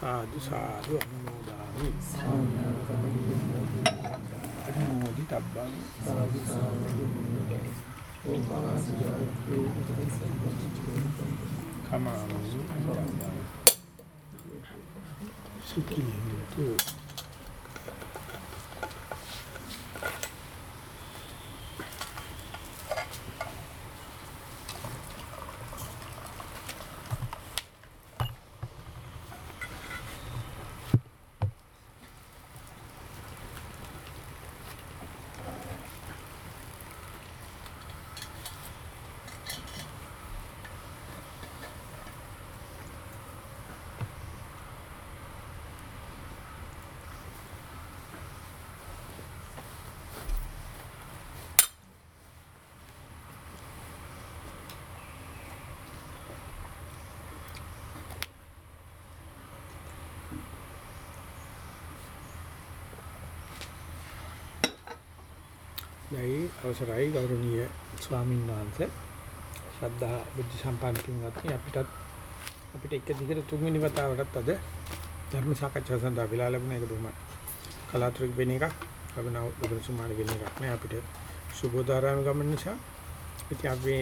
සාදු සාදු අනුමෝදාමි. අනුමෝදි තබ්බං සාදු සාදු. කමාමි සුඛී හොතු යයි අවසරයි ගෞරවනීය ස්වාමීන් වහන්සේ. ශ්‍රද්ධා බුද්ධ සම්පන්න පින්වත්නි අපිටත් අපිට එක දිගට තුන්වෙනි වතාවටත් අද ධර්ම සාකච්ඡා සඳහා වෙලා ලැබුණ. එක බොහොම කලාතුරකික වෙන එකක්. ලැබුණා ලැබුණ සුමාන වෙන එකක් නෑ අපිට සුබෝධාරාම ගමන නිසා. ඉතින් අපි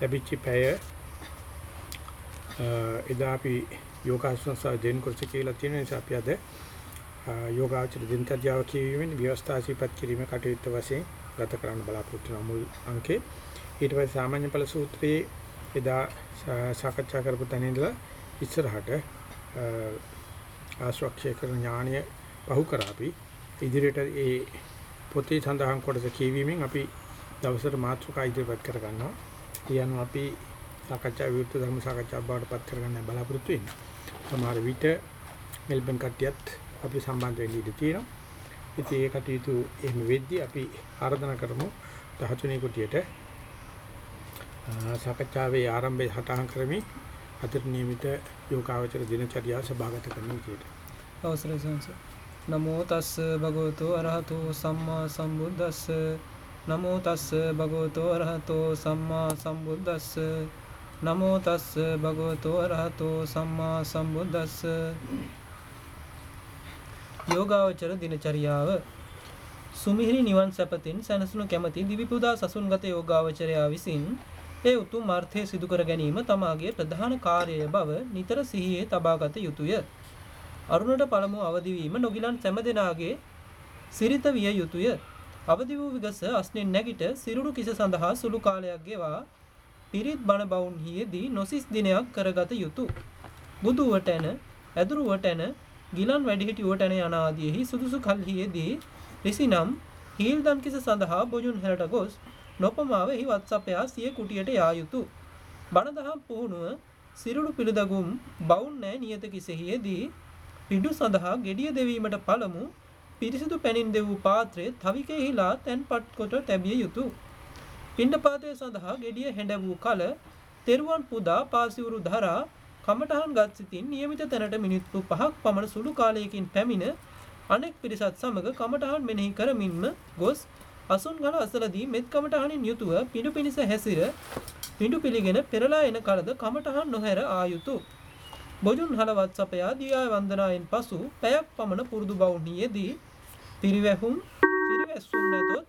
ලැබිච්ච පැය එදා අපි යෝගාසන සහ දෙන් කුර්ච කියලා තියෙන නිසා අපි අද යෝගාචර දිනචර්යාව කියවීමෙන් ව්‍යවස්ථා සිපත් කිරීම කටයුත්ත වශයෙන් ගත කරන්න බලාපොරොත්තු වෙන මුල් අංකේ ඊට පස්සේ සාමාන්‍ය ඵල සූත්‍රයේ එදා සාකච්ඡා කරපු තැන ඉඳලා ඉස්සරහට ආශ්‍රක්ෂය කරන ඥානය පහු කරා අපි ඉදිරියට ඒ පොතේ සඳහන් කොටස කියවීමෙන් අපි දවසට මාතෘකා ඉදිරිපත් කර ගන්නවා. කියනවා අපි සාකච්ඡා විවෘත ධර්ම සාකච්ඡා බවට පත් කරගන්න බලාපොරොත්තු වෙන්නේ. සමහර විට මෙල්බන් කට්ටියත් අපි සම්බන්ධ වෙන්න ඉඩ තියෙනවා. ඉතින් ඒ කටයුතු එහෙම වෙද්දී අපි ආරාධනා කරමු 13 කුටියට සාකච්ඡාවේ ආරම්භය සටහන් කරමින් අතර නියමිත යෝගාවචර දිනචර්යාව සභාගත කරන්න විදියට. අවසරයි සංස. නමෝ තස්ස භගවතෝ අරහතෝ සම්මා සම්බුද්දස්ස නමෝ තස්ස භගවතෝ අරහතෝ සම්මා සම්බුද්දස්ස නමෝ තස්ස භගවතෝ අරහතෝ සම්මා සම්බුද්දස්ස යෝගාවචර දිනචරියාව සුමිහිරි නිවන් සැපතින් සැනසුණු කැමති දිවිපුදා සසුන්ගත යෝගාවචරයා විසින් ඒ උතුම් අර්ථය සිදු කර ගැනීම තමාගේ ප්‍රධාන කාර්යය බව නිතර සිහියේ තබාගත යුතුය. අරුණට පළමු අවදිවීම නොගිලන් සැම දෙනාගේ සිරිත විය යුතුය. අවදි වූ විගස අස්නෙන් නැගිට සිරුරු කිස සඳහා සුළු කාලයක් ගෙවා පිරිත් බණ බවුන්හියේදී නොසිස් දිනයක් කරගත යුතු. බුදුවට ඇන ඇදුරුවට ඇන ගිලන් වැඩිහිටියුවට ඇන යන ආදීෙහි සුදුසු කල්හියේදී රිසිනම් හීල්දන් කිස සඳහා බොජුන් හැරට ගොස් නොපමාව එහි වත්සපයා සිය කුටියට යා යුතු. බණ දහම් පුහුණුව සිරුළු පිළිදගුම් බවුන් නෑ නියත කිසෙහියේදී පිඩු සඳහා ගෙඩිය දෙවීමට පළමු පිරිසිදු පැනින් දෙවූ පාත්‍රය තවිකෙහිලා තැන්පත් කොට තැබිය යුතු. පිණ්ඩපාතය සඳහා ගෙඩිය හැඬ වූ කල තෙරුවන් පුදා පාසිවුරු දරා කමටහන් ගත් සිතින් නියමිත තැනට මිනිත්තු පහක් පමණ සුළු කාලයකින් පැමිණ අනෙක් පිරිසත් සමග කමටහන් මෙනෙහි කරමින්ම ගොස් අසුන් ගල අසලදී මෙත් කමටහනින් යුතුව පිඩු පිණිස හැසිර පිඩු පිළිගෙන පෙරලා එන කලද කමටහන් නොහැර ආයුතු. බොජුන් හලවත් සපයා දියා වන්දනායෙන් පසු පැයක් පමණ පුරුදු බවුන්හියේදී පිරිවැහුම් පිරිවැස්සුම් නැතොත්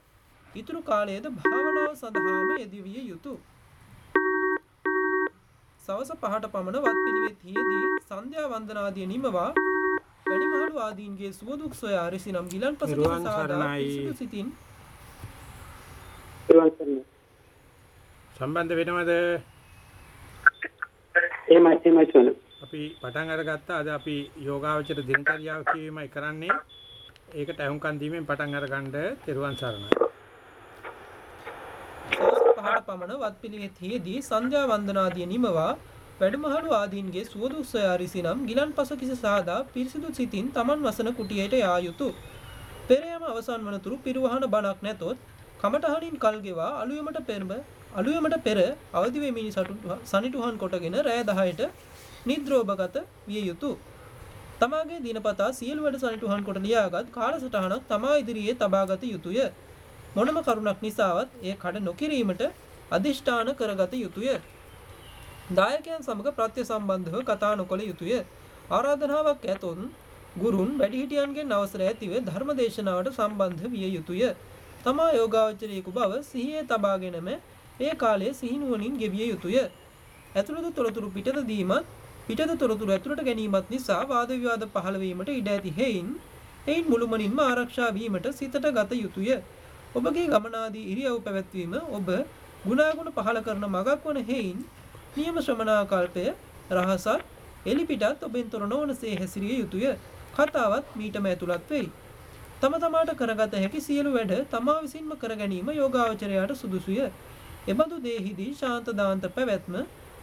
ඉතුරු කාලයේද භාවනාව සඳහාම යෙදවිය යුතු. සවස පහට පමණ වත් පිළිවෙත්හියේදී සන්ධ්‍යා වන්දනාදිය නිමවා වැඩිමහලු ආදීන්ගේ සුවදුක් සොයා රිසිනම් ගිලන් පසු සාදා පිරිසිදු සිතින් සම්බන්ධ වෙනවද? එහෙමයි එහෙමයි සෝන. අපි පටන් අරගත්තා අද අපි යෝගාවචර දිනචරියාව කියවීමයි කරන්නේ. ඒකට අහුම්කන් දීමෙන් පටන් අරගන්න තෙරුවන් සරණයි. පහට පමණ වත් පිළිවෙත්හියේදී සන්ධ්‍යා වන්දනාදිය නිමවා වැඩමහලු ආදීන්ගේ සුවදුස්සය අරිසිනම් ගිලන් පස කිසි සාදා පිරිසිදු සිතින් තමන් වසන කුටියට යා යුතු. පෙරයම අවසන් වනතුරු පිරුවහන බණක් නැතොත් කමටහනින් කල්ගෙවා අලුයමට පෙරම අලුයමට පෙර අවදි වෙමින් සනිටුහන් කොටගෙන රෑ 10ට නිද්‍රෝපගත විය යුතුය. තමාගේ දිනපතා සියලු වැඩ සනිටුහන් කොට ලියාගත් කාලසටහනක් තමා ඉදිරියේ තබාගත යුතුය. මොනම කරුණක් නිසාවත් එය කඩ නොකිරීමට අදිෂ්ඨාන කරගත යුතුය. දායකයන් සමග ප්‍රත්‍ය සම්බන්ධව කතා නොකළ යුතුය. ආරාධනාවක් ඇතොත් ගුරුන් වැඩිහිටියන්ගෙන් අවසර ඇතිව ධර්ම දේශනාවට සම්බන්ධ විය යුතුය. තමා යෝගාවචරයෙකු බව සිහියේ තබාගෙනම ඒ කාලයේ සිහිනුවණින් ගෙවිය යුතුය. ඇතුළත තොරතුරු පිටත දීමත් පිටත තොරතුරු ඇතුළට ගැනීමත් නිසා වාද විවාද පහළ වීමට ඉඩ ඇති හේයින් එයින් මුළුමනින්ම ආරක්ෂා වීමට සිතට ගත යුතුය. ඔබගේ ගමනාදී ඉරියව් පැවැත්වීම ඔබ ගුණාගුණ පහළ කරන මගක් වන හේයින් නියම ශ්‍රමණාකල්පය රහසත් එලිපිටත් ඔබෙන් තොර නොවනසේ හැසිරිය යුතුය. කතාවත් මීටම ඇතුළත් වෙයි. තම තමාට කරගත හැකි සියලු වැඩ තමා විසින්ම කර ගැනීම යෝගාවචරයාට සුදුසුය. එබඳු දේහිදී ශාන්ත දාන්ත පැවැත්ම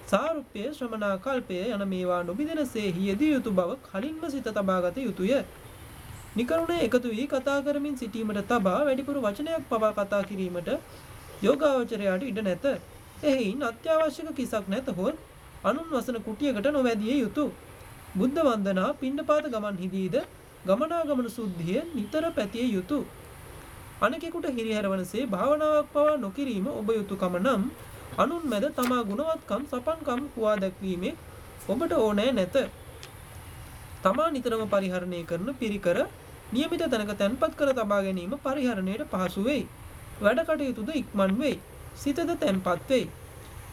සාරුප්‍ය ශ්‍රමණාකල්පය යන මේවා නොබිදෙනසේ යෙදිය යුතු බව කලින්ම සිත තබාගත යුතුය. නිකරුණේ එකතු වී කතා කරමින් සිටීමට තබා වැඩිපුර වචනයක් පවා කතා කිරීමට යෝගාවචරයාට ඉඩ නැත. එයින් අත්‍යවශ්‍යක කිසක් නැතහොත් අනුන් වසන කුටියකට නොවැදිය යුතු. බුද්ධ වන්දනා පිණ්ඩපාත ගමන් හිදීද ගමනාගමන සුද්ධිය නිතර පැතිය යුතු. අනෙකෙකුට හිරිහැරවනසේ භාවනාවක් පවා නොකිරීම ඔබ යුතුකම නම් අනුන් මැද තමා ගුණවත්කම් සපන්කම් හුවා දැක්වීමේ ඔබට ඕනෑ නැත. තමා නිතරම පරිහරණය කරන පිරිකර නියමිත තැනක තැන්පත් කර තබා ගැනීම පරිහරණයට පහසු වෙයි. වැඩ කටයුතුද ඉක්මන් වෙයි. සිතද තැන්පත් වෙයි.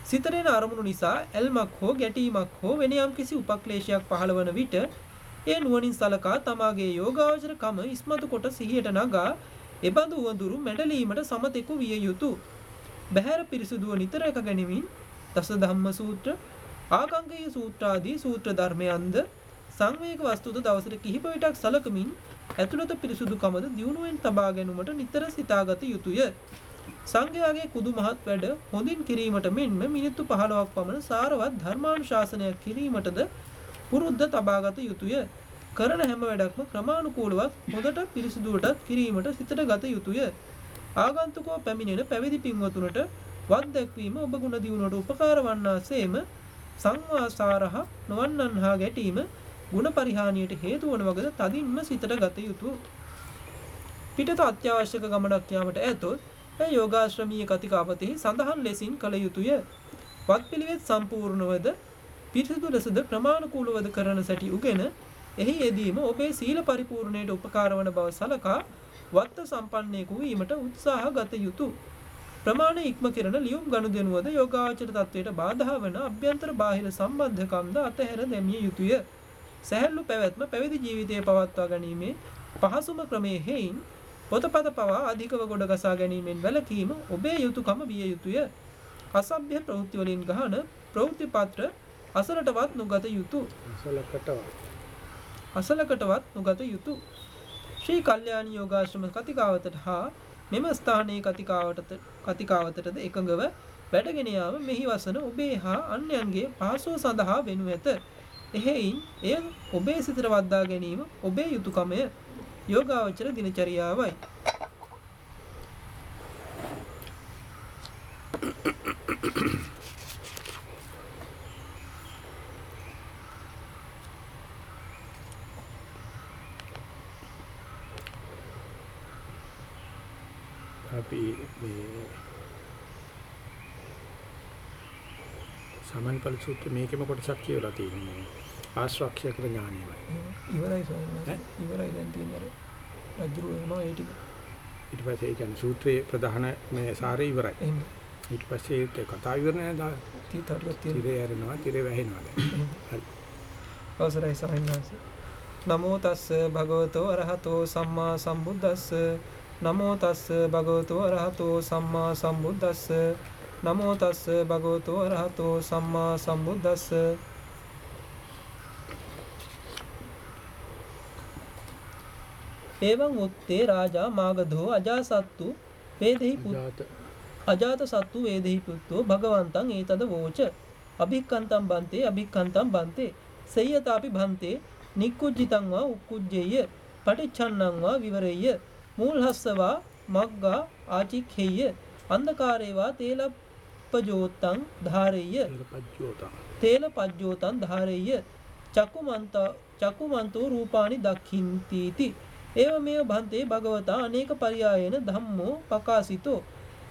සිතරෙන අරමුණු නිසා ඇල්මක් හෝ ගැටීමක් හෝ වෙන යම්කිසි උපක්ලේශයක් පහළ වන විට ඒ නුවණින් සලකා තමාගේ යෝගාවචර කම ඉස්මතු කොට සිහියට නගා එබඳු උවඳුරු මැඩලීමට සමතෙකු විය යුතුය. බහැර පිරිසුදුව නිතර එක ගැනීමෙන් දස ධම්ම සූත්‍ර ආගංගීය සූත්‍රාදී සූත්‍ර ධර්මයන්ද සංවේග වස්තුද දවසට කිහිප විටක් සලකමින් ඇතුළත පිරිසුදුකමද දියුණුවෙන් තබා ගැනීමට නිතර සිතාගත යුතුය. සංඝයාගේ කුදු මහත් වැඩ හොඳින් කිරීමට මෙන්ම මිනිත්තු 15ක් පමණ සාරවත් ධර්මානුශාසනයක් කිරීමටද පුරුද්ද තබාගත යුතුය. කරන හැම වැඩක්ම ක්‍රමානුකූලව හොඳට පිරිසිදුවටත් කිරීමට සිතට ගත යුතුය. ආගන්තුකෝ පැමිණෙන පැවිදි පින්වතුනට වත් දැක්වීම ඔබ ගුණ දියුණුවට උපකාර වන්නාseම සංවාසාරහ නොවන්නන් හා ගැටීම ගුණ පරිහානියට හේතු වන වගද තදින්ම සිතට ගත යුතුය. පිටත අත්‍යවශ්‍යක ගමනක් යාමට ඇතොත් ඒ යෝගාශ්‍රමීය කතිකාවතෙහි සඳහන් ලෙසින් කළ යුතුය. වත්පිළිවෙත් සම්පූර්ණවද පිරිසිදු ලෙසද ප්‍රමාණිකූලවද කරන සැටි උගෙන එහි යෙදීම ඔබේ සීල පරිපූර්ණයට උපකාර වන බව සලකා වත්ත සම්පන්නයෙකු වීමට උත්සාහ ගත යුතුය. ප්‍රමාණ ඉක්ම කෙරෙන ලියුම් ගනුදෙනුවද යෝගාචර තත්වයට බාධා වන අභ්‍යන්තර බාහිර සම්බන්ධකම්ද අතහැර දැමිය යුතුය. සැහැල්ලු පැවැත්ම පැවිදි ජීවිතය පවත්වා ගැනීමේ පහසුම ක්‍රමයේ හේයින් පොතපත පවා අධිකව ගොඩ ගසා ගැනීමෙන් වැළකීම ඔබේ යුතුයකම විය යුතුය. අසභ්‍ය ප්‍රවෘත්ති වලින් ගහන ප්‍රවෘත්ති පත්‍ර අසලටවත් නොගත යුතුය. අසලකටවත් අසලකටවත් නොගත යුතුය. ශ්‍රී කල්යාණ යෝගාශ්‍රම කතිකාවතට හා මෙම ස්ථානයේ කතිකාවතට කතිකාවතටද එකඟව වැඩගෙන යාම මෙහි වසන ඔබේ හා අන්‍යයන්ගේ පහසුව සඳහා වෙනු ඇත. එහෙයින් එය ඔබේ සිතට වද්දා ගැනීම ඔබේ යුතුයකමය. යෝගාවචර දිනචරියාවයි. අපි මේ සමන්පල සූත්‍ර මේකෙම කොටසක් කියවලා තියෙනවා. ආශ්‍රක්ෂය කර ඥානයයි. ඉවරයි සෝමනස්. ඉවරයි දැන් තියෙන්නේ. රජුරු වෙනවා ඒ ටික. ඊට පස්සේ ඒ කියන්නේ සූත්‍රයේ ප්‍රධාන මේ සාරය ඉවරයි. එහෙනම් ඊට පස්සේ ඒක කතා ඉවර නෑ දා. තීතරක් තියෙනවා. තිරේ ඇරෙනවා, තිරේ වැහෙනවා දැන්. හරි. අවසරයි සමින්නාස. නමෝ තස්ස භගවතෝ අරහතෝ සම්මා සම්බුද්දස්ස නමෝ තස්ස භගවතෝ අරහතෝ සම්මා සම්බුද්දස්ස නමෝ තස්ස භගවතෝ අරහතෝ සම්මා සම්බුද්දස්ස එවං උත්තේ රාජා මාගධෝ අජාසත්තු වේදෙහි පුත් ජාත අජාත. සත්තු වේදෙහි පුත්තෝ භගවන්තං ඒතද වෝච. අභික්කන්තම් බන්තේ අභික්කන්තම් බන්තේ. සෙය්‍යතාපි බන්තේ නික්කුජ්ජිතං වා උක්කුජ්ජේය. පටිච්ඡන්නං වා විවරෙය්‍ය. මූල්හස්සවා මග්ගා ආචික්ඛෙය්‍ය අන්ධකාරේවා තේලප්පජෝතං පජ්ජෝතං. තේල පජ්ජෝතං ධාරෙය්‍ය. චකුමන්ත චකුමන්තෝ රූපානි දක්ඛින්තිති ඒව මේව බන්තේ භගවතා අනේක පරියායන ධම්මෝ පකාසිතෝ.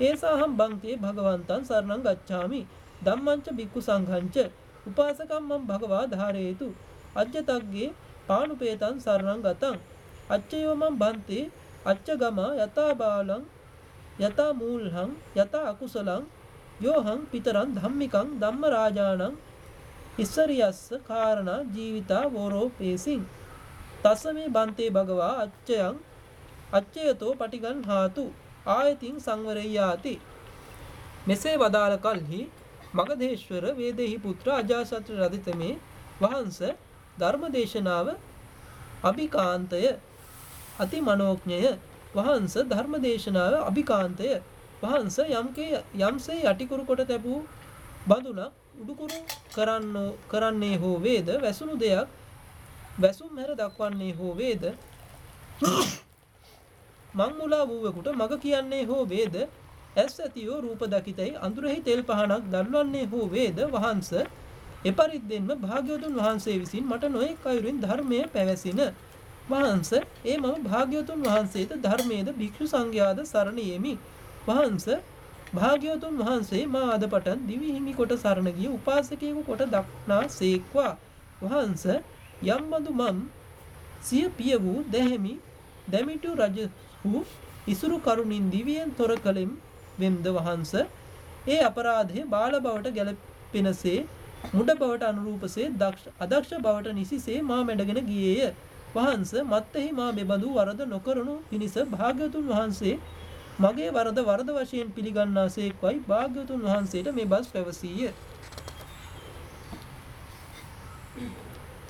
ඒසාහම් බන්තේ භගවන්තං සරණං ගච්ඡාමි. ධම්මංච බික්කු සංඝංච. උපාසකම් මම් භගවා ධාරේතු. අජ්ජතග්ගේ පානුපේතන් සරණං ගතං. අච්චයෝ මං බන්තේ අච්චගම යතා බාලං යතා මූල්හං යතා අකුසලං යෝහං පිතරන් ධම්මිකං ධම්ම රාජානං ඉස්සරියස්ස කාරණා ජීවිතා වෝරෝපේසින්. තස්ස මේ බන්තේ භගවා අච්චයන් අච්චයතෝ පටිගන් හාතු ආයතින් සංවරයාති මෙසේ වදාළ කල්හි මගදේශ්වර වේදෙහි පුත්‍ර අජාසත් රදිතමේ වහන්ස ධර්මදේශනාව අභිකාන්තය. අති මනෝඥය වහන්ස ධර්මදේශනාව අභිකාන්තය. වහන්ස යම්කේ යම්සේ යටිකුරු කොට තැබූ බඳුනක් උඩුකුරු කරන්න කරන්නේ හෝ වේද වැසුණු දෙයක් වැසුම් හැර දක්වන්නේ හෝ වේද? මං මුලා වූවෙකුට මග කියන්නේ හෝ වේද? ඇස් ඇතියෝ රූප දකිතයි අඳුරෙහි තෙල් පහනක් දල්වන්නේ හෝ වේද? වහන්ස එපරිද්දෙන්ම භාග්‍යවතුන් වහන්සේ විසින් මට නොයෙක් අයුරින් ධර්මය පැවැසින. වහන්ස ඒ මම භාග්‍යවතුන් වහන්සේට ධර්මයේද භික්ෂු සංඝයාද සරණ යෙමි. වහන්ස භාග්‍යවතුන් වහන්සේ මා අද පටන් දිවි හිමි කොට සරණ ගිය උපාසකයෙකු කොට දක්නා සේක්වා. වහන්ස යම් බඳු මම් සිය පිය වූ දැහැමි දැමිටු රජ වූ ඉසුරු කරුණින් දිවියෙන් තොර කළෙම් වෙම්ද වහන්ස ඒ අපරාධය බාල බවට ගැලපෙනසේ මුඩ බවට අනුරූපසේ අදක්ෂ බවට නිසිසේ මා මැඩගෙන ගියේය වහන්ස මත්තෙහි මා මෙබඳු වරද නොකරනු පිණිස භාග්‍යතුන් වහන්සේ මගේ වරද වරද වශයෙන් පිළිගන්නාසේක්වයි භාග්‍යතුන් වහන්සේට මේ බස් පැවසීය.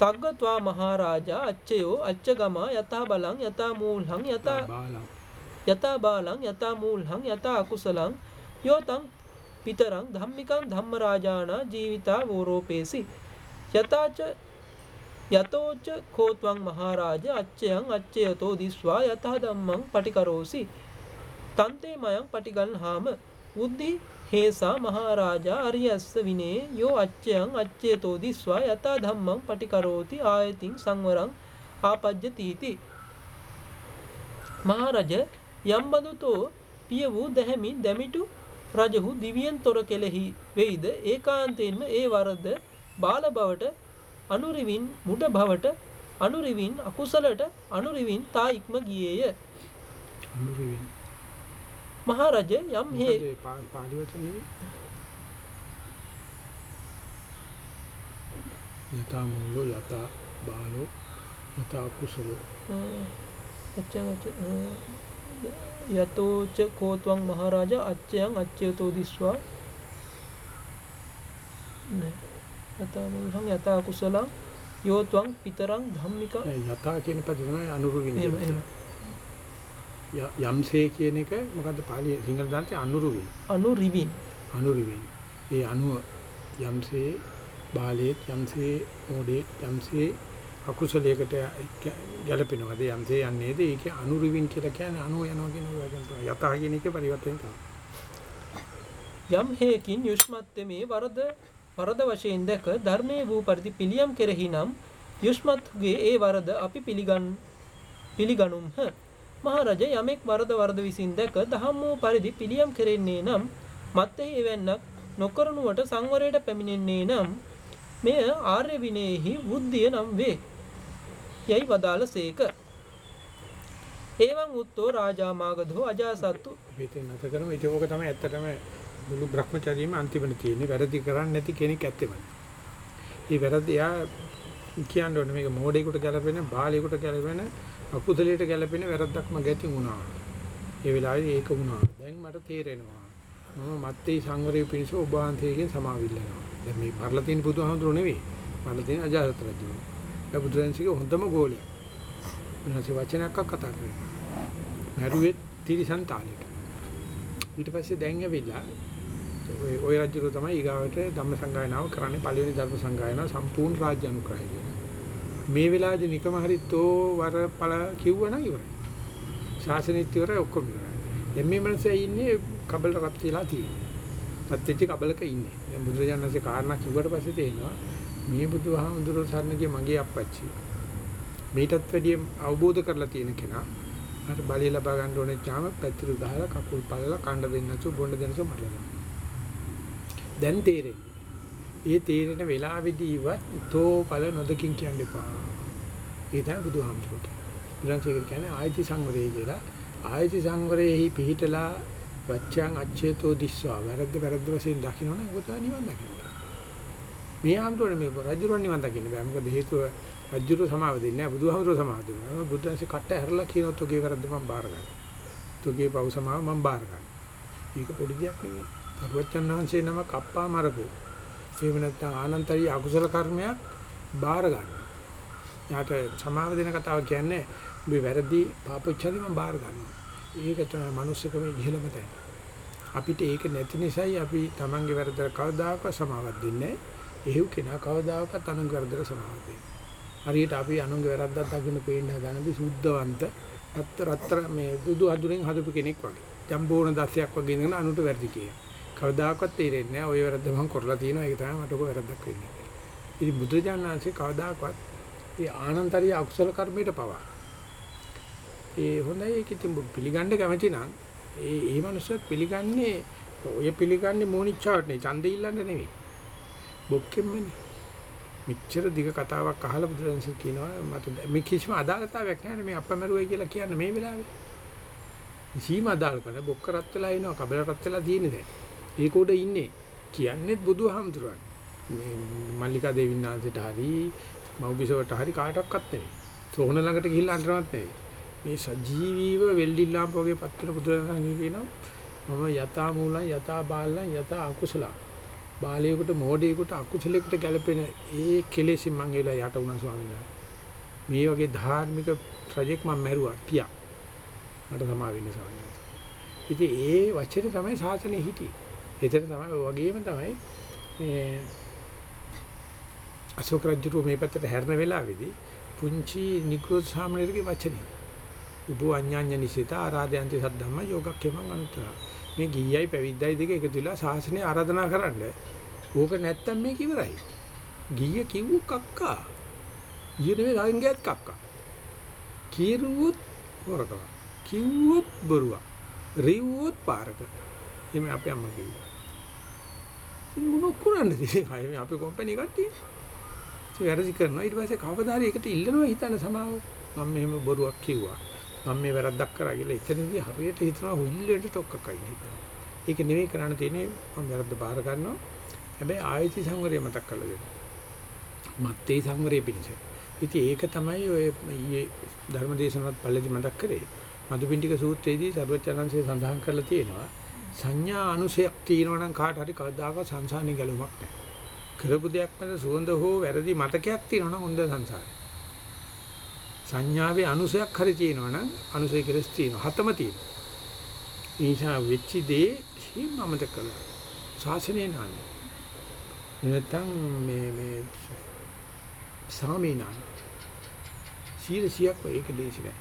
තග්ගත්වා මහාරාජා අච්චයෝ අච්චගමා යතා බලං යතා මූල්හං යතා යතා බාලං යතා මූල්හං යතා අකුසලං යෝතං පිතරං ධම්මිකං ධම්මරාජානා ජීවිතා වෝරෝපේසි. යතාච යතෝච කෝත්වං මහාරාජ අච්චයන් අච්චයතෝ දිස්වා යතා ධම්මං පටිකරෝසි. තන්තේ මයං පටිගන්හාම උද්ධි හේසා මහාරාජා අරියස්ස විනේ යෝ අච්චයන් අච්චයතෝ දිස්වා යතා ධම්මං පටිකරෝති ආයතින් සංවරං ආපජ්ජතීති. මහරජ යම්බඳුතෝ පිය වූ දැහැමි දැමිටු රජහු දිවියෙන් තොර කෙලෙහි වෙයිද? ඒකාන්තයෙන්ම ඒ වරද බාල බවට අනුරිවින් මුඩ බවට අනුරිවින් අකුසලට අනුරිවින් තා ඉක්ම ගියේය. මහරජ යම් හේ යතා මූලෝ යතා බාලෝ යතා කුසලෝ යතෝච කෝත්වං මහරජ අච්චයන් අච්චයතෝ දිස්වා යතාමූලං යතා කුසලං යෝත්වං පිතරං ධම්මික යතා කියන පද තමයි අනුරුවින් යම්සේ කියන එක මොකද්ද? පාලි සිංහල දාන්නේ අනුරුවින්. අනුරිවින්. අනුරිවින්. ඒ අනුව යම්සේ බාලයේත් යම්සේ මොඩේ යම්සේ අකුසලයකට ගැලපෙනවද යම්සේ යන්නේද ඒක අනුරිවින් කියලා කියන්නේ අනුව යනවා කියන වචන යතහ කියන එකේ පරිවර්තනය තමයි. යම් හේකින් යුෂ්මත්තේ වරද වරද වශයෙන් දැක ධර්මයේ වූ පරිදි පිළියම් කෙරෙහි නම් යුෂ්මත්ගේ ඒ වරද අපි පිළිගන් පිළිගනුම්හ මහරජ යමෙක් වරද වරද විසින් දැක දහම් වූ පරිදි පිළියම් කෙරෙන්නේ නම් මත්තෙහි එවැන්නක් නොකරනුවට සංවරයට පැමිණෙන්නේ නම් මෙය ආර්ය විනයෙහි බුද්ධිය නම් වේ. යයි වදාළ සේක. ඒවන් උත්තෝ රාජා මාගධෝ අජාසත්තු. මෙතන නැත කරම. ඒක ඕක තමයි ඇත්තටම මුළු Brahmacharyaම අන්තිමට තියෙන්නේ. වැරදි කරන්නේ නැති කෙනෙක් ඇත්තෙම. මේ වැරදි යා කියන්න ඕනේ මේක මෝඩේකට ගැලපෙන බාලයකට ගැලපෙන අකුසලයට ගැලපෙන වැරද්දක්ම ගැති වුණා. ඒ වෙලාවේ ඒක වුණා. දැන් මට තේරෙනවා. මම මත්තේ සංවරයේ පිණිස ඔබ වහන්සේගෙන් සමාවිල්ලනවා. දැන් මේ පරලා තියෙන බුදුහාමුදුරුවෝ නෙවෙයි. පරලා තියෙන අජාසත් රජු. ඒ බුදුරජාණන්සේගේ හොඳම ගෝලයා. උන්වහන්සේ වචනයක් කතා කරේ. මරුවේ තිරිසන් තාලෙට. ඊට පස්සේ දැන් ඇවිල්ලා ඔය ඔය රජුර තමයි ඊගාවට ධම්ම සංගායනාව කරන්නේ පළවෙනි ධර්ම සංගායනාව සම්පූර්ණ රාජ්‍ය අනුග්‍රහය මේ වෙලාවේදී නිකම හරිතෝ වරපල කිව්වනම් ඉවරයි. ශාසනික ඉවරයි ඔක්කොම ඉවරයි. දැන් මේ මිනිස්සේ ඉන්නේ කබල රත් කියලා තියෙනවා. රත් වෙච්ච කබලක ඉන්නේ. දැන් බුදුරජාණන්සේ කාරණා කිව්වට පස්සේ තේනවා මේ බුදුහාමුදුරුවෝ සරණගේ මගේ අප්පච්චි. මේකටත් වැඩිය අවබෝධ කරලා තියෙන කෙනා අර බලය ලබා ගන්න ඕනේ චාම පැතිරු ගහලා කකුල් පල්ලලා කණ්ඩ දෙන්න නැතුව බොණ්ඩ දෙන්නසෝ මරලා. දැන් තේරෙන්නේ. ඒ තේරෙන වෙලාවෙදීවත් තෝ පළ නොදකින් කියන්න එපා. ඒ තමයි බුදුහාමුදුරුවෝ කියන්නේ. බුදුන්සේ කියන්නේ ආයති සංවරය කියලා. ආයති සංවරයේහි පිහිටලා වච්චං අච්චේතෝ දිස්වා වැරද්ද වැරද්ද වශයෙන් දකින්නවනේ ඔබ තමයි නිවන් දකින්න. මේ ආම්තුරේ මේ රජුරන් නිවන් දකින්න බෑ. මොකද හේතුව රජුරු සමාව දෙන්නේ නැහැ බුදුහාමුදුරුවෝ සමාව දෙනවා. බුදුන්සේ කට ඇරලා කියනොත් ඔගේ වැරද්ද මම බාර ගන්නවා. තුගේ පව් සමාව මම බාර ගන්නවා. මේක පොඩි දෙයක් නෙවෙයි. සරුවච්චන් වහන්සේ නමක් අප්පා මරපු. එහෙම නැත්නම් ආනන්තරී අකුසල කර්මයක් බාර ගන්න. යාට සමාව දෙන කතාව කියන්නේ මේ වැරදි පාපච්චාදි මම බාර ගන්නවා. ඒක තමයි මනුස්සකමේ ඉහළම තැන. අපිට ඒක නැති නිසායි අපි Tamange වැරදට කවදාකවත් සමාවක් දෙන්නේ නැහැ. එහෙව් කෙනා කවදාකවත් අනුන්ගේ වැරදට සමාවක් දෙන්නේ. හරියට අපි අනුන්ගේ වැරද්දක් දකින්න පේන්න හදනදී සුද්ධවන්ත රත් රත්‍ර මේ බුදු අදුරෙන් හදපු කෙනෙක් වගේ. ජම්බෝණ දසයක් වගේ ඉඳගෙන අනුන්ට වැරදි කියන. කවදාකවත් තේරෙන්නේ නැහැ. ওই වැරද්ද මම කරලා තියෙනවා. ඒක තමයි මට ඔක වැරද්දක් වෙන්නේ. ඉතින් බුදුරජාණන් වහන්සේ කවදාකවත් ඒ ආනන්තරිය අකුසල කර්මයට පවා ඒ හොඳයි ඒක ඉතින් පිළිගන්න කැමති නම් ඒ ඒ මනුස්සයත් පිළිගන්නේ ඔය පිළිගන්නේ මෝනිච්චාවට නේ ඡන්දෙ ඉල්ලන්න නෙවෙයි. බොක්කෙම්මනේ. මෙච්චර දිග කතාවක් අහලා බුදුරජාණන් කියනවා මට මේ කිසිම අදාළතාවයක් නැහැ මේ අපමරුවයි කියලා කියන්නේ මේ වෙලාවේ. සීම අදාළ කරන බොක්ක රත් වෙලා ඉනවා කබල රත් වෙලා තියෙන්නේ දැන්. ඒක උඩ ඉන්නේ කියන්නේත් බුදුහාමුදුරන්. මේ මල්ලිකා දේවින්නාන්සේට හරි මව්බිසවට හරි කාටවත් නෙවෙයි. සෝහන ළඟට ගිහිල්ලා අඬනවත් නෙවෙයි. මේ සජීවීව වෙල්ඩිල්ලාම්ප වගේ පත්තර බුදුරජාණන් කියනවා මම යතා මූලං යතා බාලං යතා අකුසල බාලයෙකුට මෝඩයෙකුට අකුසලයකට ගැලපෙන ඒ කෙලෙසින් මං ඒලා යට වුණා ස්වාමීන් වහන්සේ මේ වගේ ධාර්මික ප්‍රොජෙක්ට් මම මැරුවා කියා මට සමා වෙන්න ස්වාමීන් වහන්සේ ඉතින් ඒ වචනේ තමයි සාසනේ හිටියේ එතන තමයි ඔය වගේම තමයි මේ අශෝක රජු මේ පැත්තට හැරෙන වෙලාවේදී පුංචි නිකුත් සාමණේරගේ වචනේ උපෝ අඤ්ඤඤ්ඤ නිසිත ආරාධයන්ති සද්ධම්ම යෝගක්කෙමං අනුත්තර. මේ ගියයි පැවිද්දයි දෙක එකතු වෙලා ශාසනය ආරාධනා කරන්න. ඕක නැත්තම් මේක ඉවරයි. ගිය කිව්ව කක්කා. ගිය නෙවෙයි සංගයත් කක්කා. කීරුවොත් හොරකම. කිව්වොත් බොරුවක්. රිව්වොත් පාරක. එimhe අපේ අම්මා කිව්වා. ඉතින් මොන කරන්නද ඉතින් අපේ කම්පැනි කට්ටිය ඉතින් වැරදි කරනවා ඊට පස්සේ කවදා හරි එකට ඉල්ලනවා හිතන සමාව මම මෙහෙම බොරුවක් කිව්වා මම මේ වැරද්දක් කරා කියලා එතනදී හරියට හිතනවා හුල්ලෙට ටොක්කකයි හිතනවා. ඒක නෙවෙයි කරන්න තියෙන්නේ මම වැරද්ද බාර ගන්නවා. හැබැයි ආයති සංවරය මතක් කරලා දෙනවා. මත්තේ සංවරය පිණිස. ඉතින් ඒක තමයි ඔය ඊයේ ධර්මදේශනවත් පල්ලෙදි මතක් කරේ. මදුපිණ්ඩික සූත්‍රයේදී සර්වචනංශය සඳහන් කරලා තියෙනවා. සංඥා අනුසයක් තියෙනවා නම් කාට හරි කවදාකවත් සංසාරේ ගැලුමක් නැහැ. කරපු දෙයක් මත සුවඳ හෝ වැරදි මතකයක් තියෙනවා නම් හොඳ සංසාරේ. සංඥාවේ අනුසයක් හරි තියෙනවනම් අනුසය කෙලස් තියෙනවා. හතම තියෙනවා. ඒ නිසා වෙච්ච දේ හිමමත කළා. ශාසනය නාන්නේ. නැත්තම් මේ මේ සාමීනාන. සීල සියක් ඒක දේශනයි.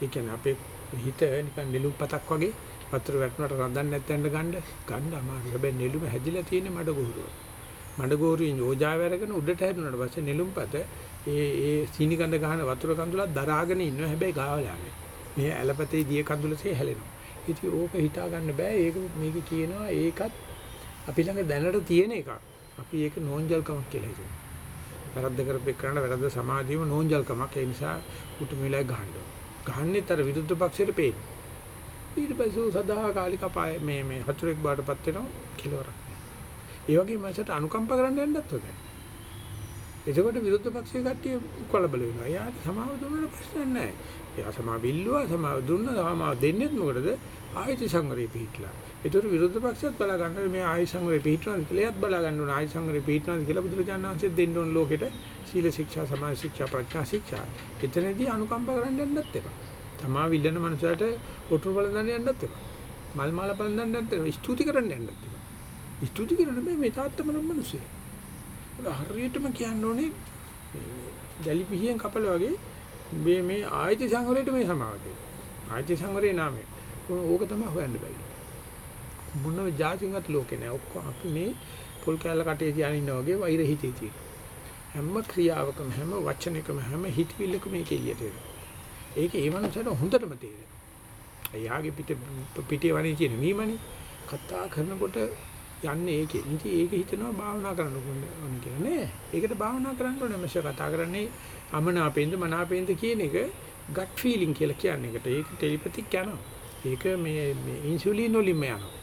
ඒ කියන්නේ අපේ හිත නිකන් නෙළුම් පතක් වගේ වතුර වැටුණට රඳන්න නැත්නම් ගන්න ගන්න අමාරුයි. හැබැයි නෙළුම හැදිලා තියෙන්නේ මඩ ගොහරුව. මඩ ගොහරුවෙන් යෝජාව අරගෙන උඩට හැදුනට පස්සේ නෙළුම් පත ඒ ඒ සීනි කඳ ගහන වතුර කඳුලක් දරාගෙන ඉන්නවා හැබැයි ගාවලාගේ. මේ ඇලපතේ දිය කඳුලසේ හැලෙනවා. ඉතින් ඕක හිතා ගන්න බෑ. ඒක මේක කියනවා ඒකත් අපි ළඟ දැනට තියෙන එකක්. අපි ඒක නෝන්ජල්කමක් කියලා හිතනවා. වැරද්ද කරපෙන්න වැරද්ද සමාධියම නෝන්ජල්කමක්. ඒ නිසා උතුම් වෙලා ගහන්න. ගහන්නෙතර විරුද්ධ පක්ෂයට පේන්නේ. ඊට පස්සේ සදා කාලික පාය මේ මේ හතුරෙක් බාටපත් වෙනවා කිලවරක්. ඒ වගේ මාසට අනුකම්ප කරන්න යන්නත් හොඳයි. එතකොට විරුද්ධ පක්ෂයේ කට්ටිය කලබල වෙනවා. එයාට සමාව දුන්නට ප්‍රශ්න නැහැ. එයා සමාව බිල්ලුවා සමාව දුන්නා සමාව දෙන්නෙත් මොකටද? ආයති සංවරේ පිහිටලා. ඒතර විරුද්ධ පක්ෂයත් බලා ගන්න මේ ආයති සංවරේ පිහිටනවා කියලා එයාත් බලා ගන්න ඕන ආයති සංවරේ පිහිටනවා කියලා බුදුරජාණන් වහන්සේ දෙන්න ඕන ලෝකෙට සීල ශික්ෂා සමාධි ශික්ෂා ප්‍රඥා ශික්ෂා. එතනදී අනුකම්ප කරන්න යන්නත් එපා. තමා විල්ලන මනුස්සයට ඔටු බල දන්න යන්නත් එපා. මල් මාල බල දන්න යන්නත් එපා. ස්තුති කරන්න යන්නත් එපා. ස්තුති කරන්න මේ තාත්තම මිනිස්සු. හරියටම කියන්න ඕනේ දැලි පිහියෙන් කපල වගේ මේ මේ ආයති සංවරයට මේ සමාවතේ. ආයති සංවරේ නාමය. ඕක තමයි හොයන්න බැරි. මොන જાතින්වත් ලෝකේ නෑ. ඔක්කොම අපි මේ පොල් කැල්ල කටේ තියාගෙන ඉන්නා වගේ වෛර හිතේ තියෙන. හැම ක්‍රියාවකම හැම වචනයකම හැම හිතවිල්ලකම මේක එළියට එනවා. ඒක ඒ මනුස්සයට හොඳටම තේරෙනවා. එයාගේ පිට පිටේ වනේ තියෙන මීමනේ කතා කරනකොට යන්නේ ඒකේ. ඉතින් ඒක හිතනවා භාවනා කරන්න ඕනේ කියලා නෑ. ඒකට භාවනා කරන්න ඕනේ. මම කතා කරන්නේ අමනාපෙන්ද මනාපෙන්ද කියන එක gut feeling කියලා කියන්නේ. ඒකට ඒක ටෙලිපැතික් යනවා. ඒක මේ මේ ඉන්සුලින් වලින්ම යනවා.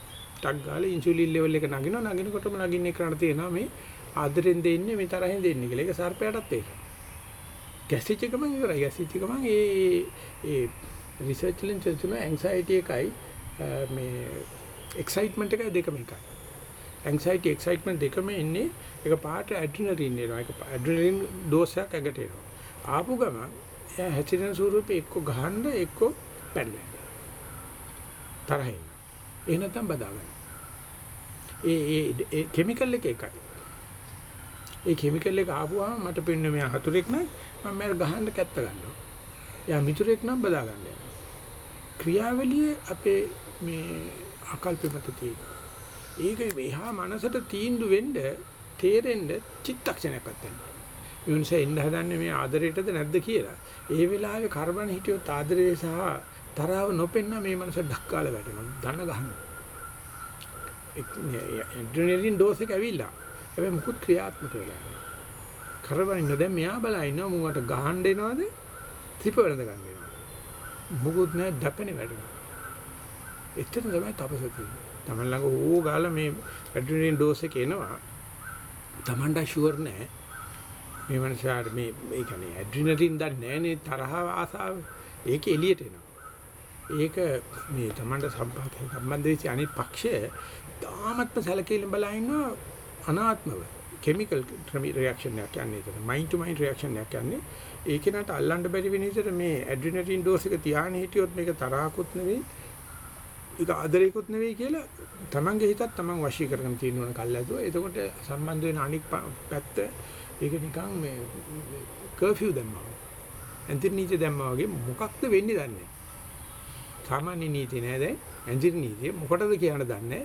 ටක් ගාලා ඉන්සුලින් ලෙවල් එක නගිනවා. නගිනකොටම නගින්නේ කරණ තියෙනවා මේ ආදරෙන් දෙන්නේ මේ තරහෙන් දෙන්නේ කියලා. ඒක සර්පයටත් ඒක. ගැසිච්ච ගමන් ඉවරයි. ගැසිච්ච ගමන් ඒ ඒ රිසර්ච් වලින් තියෙන ඇන්සයිටි එකයි මේ එක්සයිට්මන්ට් එකයි දෙකම එකයි. ඇන්සයිටි එක්සයිට්මන්ට් දෙකම එන්නේ එක පාට ඇඩ්‍රිනලින් එනවා. ඒක ඇඩ්‍රිනලින් ඩෝස් එකක් ඇඟට එනවා. ආපු ගමන් එයා හැසිරෙන ස්වරූපේ එක්ක ගහන්න එක්ක පැනලා. තරහින්. එහෙ නැත්නම් බදාගන්න. ඒ ඒ ඒ කිමිකල් එක එකයි. ඒ කිමිකල් එක ආපුවාම මට පෙන්නේ මෙයා හතුරෙක් නෑ මම මම ගහන්න කැත්ත ගන්නවා. එයා මිතුරෙක් නම් බදා ගන්න යනවා. ක්‍රියාවලිය අපේ මේ අකල්පෙමත තියෙනවා. ඒක එහා මනසට තීන්දුව වෙන්න තේරෙන්න චිත්තක්ෂණයක් ගන්න. යුන්සේ ඉන්න හදන්නේ මේ ආදරයටද නැද්ද කියලා. ඒ වෙලාවේ කරබන හිටියොත් ආදරය සහ තරහව නොපෙන්න මේ මනස ඩක්කාල වැටෙනවා. ධන ගන්නවා. ඇඩ්‍රිනලින් ඩෝස් එක ඇවිල්ලා. හැබැයි මුකුත් ක්‍රියාත්මක වෙලා නැහැ. කරබනින්න දැන් මෙයා බලා ඉන්නවා මුවට ගහන්න එනවද? ත්‍රිප වෙනද ගන්න වෙනවා. මුකුත් නැහැ දැපෙනේ වැඩෙනවා. එතන තමයි තපස තියෙන්නේ. Taman ළඟ ඕ ගාලා මේ ඇඩ්‍රිනලින් ඩෝස් එක එනවා. Tamanට ෂුවර් නැහැ. මේ මනසාර මේ ඒ කියන්නේ ඇඩ්‍රිනලින් දන්නේ නැහනේ තරහ ආසාව. ඒක එළියට එනවා. ඒක මේ Tamanට සම්බන්ධ වෙච්ච අනිත් පක්ෂය තාමත්ම සැලකීම් බලා ඉන්නවා අනාත්මව. කිමිකල් රියැක්ෂන් එකක් යන්නේ ඒක මයින්ඩ් ටු මයින්ඩ් රියැක්ෂන් එකක් යන්නේ. ඒක නට අල්ලන්න බැරි වෙන විදිහට මේ ඇඩ්‍රිනලින් ඩෝස් එක තියාගෙන හිටියොත් මේක තරහකුත් නෙවෙයි ඒක ආදරේකුත් නෙවෙයි කියලා තමන්ගේ හිතත් තමන් වශී කරගෙන තියෙන ඕන කල්ලාදුව එතකොට සම්බන්ධ වෙන අනික් පැත්ත ඒක නිකන් මේ කර්ෆියු දැම්මා ඇන්තිර් නීති දැම්මා වගේ මොකක්ද වෙන්නේ දන්නේ. සාමාන්‍ය නීති නෑ දැන්. ඇන්තිර් නීතිය මොකටද කියන්න දන්නේ.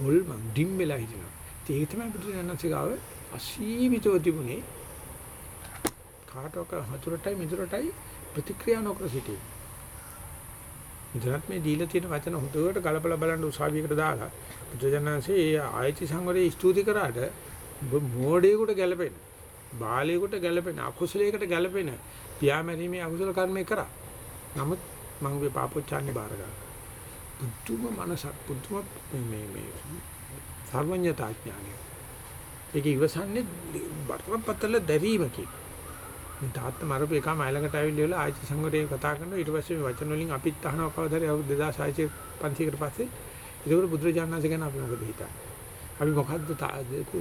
මුල් මං ඩිම් වෙලා හිටිනවා ඒක තමයි බුදුරජාණන්සේගාව අසීමිතව තිබුණේ කාටක හතුරටයි මිතුරටයි ප්‍රතික්‍රියා නොකර සිටීම. ඉදරත් මේ දීලා තියෙන වචන හොඳට ගලපලා බලන්න උසාවියකට දාලා බුදුරජාණන්සේ ඒ ආයති සංවරයේ ස්තුති කරාට මෝඩයෙකුට ගැළපෙන බාලයෙකුට ගැළපෙන අකුසලයකට ගැළපෙන පියාමැරීමේ අකුසල කර්මය කරා. නමුත් මම මේ පාපොච්චාන්නේ බාර ගන්නවා. බුද්ධම මනසක් බුද්ධම මේ මේ සර්වඥතා ඥානය. ඒක ඉවසන්නේ බරපතල දැරීමකින්. මේ තාත්තා මරපු එකම අයලකට ඇවිල්ලා ආයිති සංගරේ කතා කරනවා ඊට පස්සේ මේ වචන වලින් අපිත් අහනවා කවදාද අවුරුදු 2600 500කට පස්සේ ඒක බුදුරජාණන්සේ ගැන අපි මොකද හිතන්නේ? අපි මොකද්ද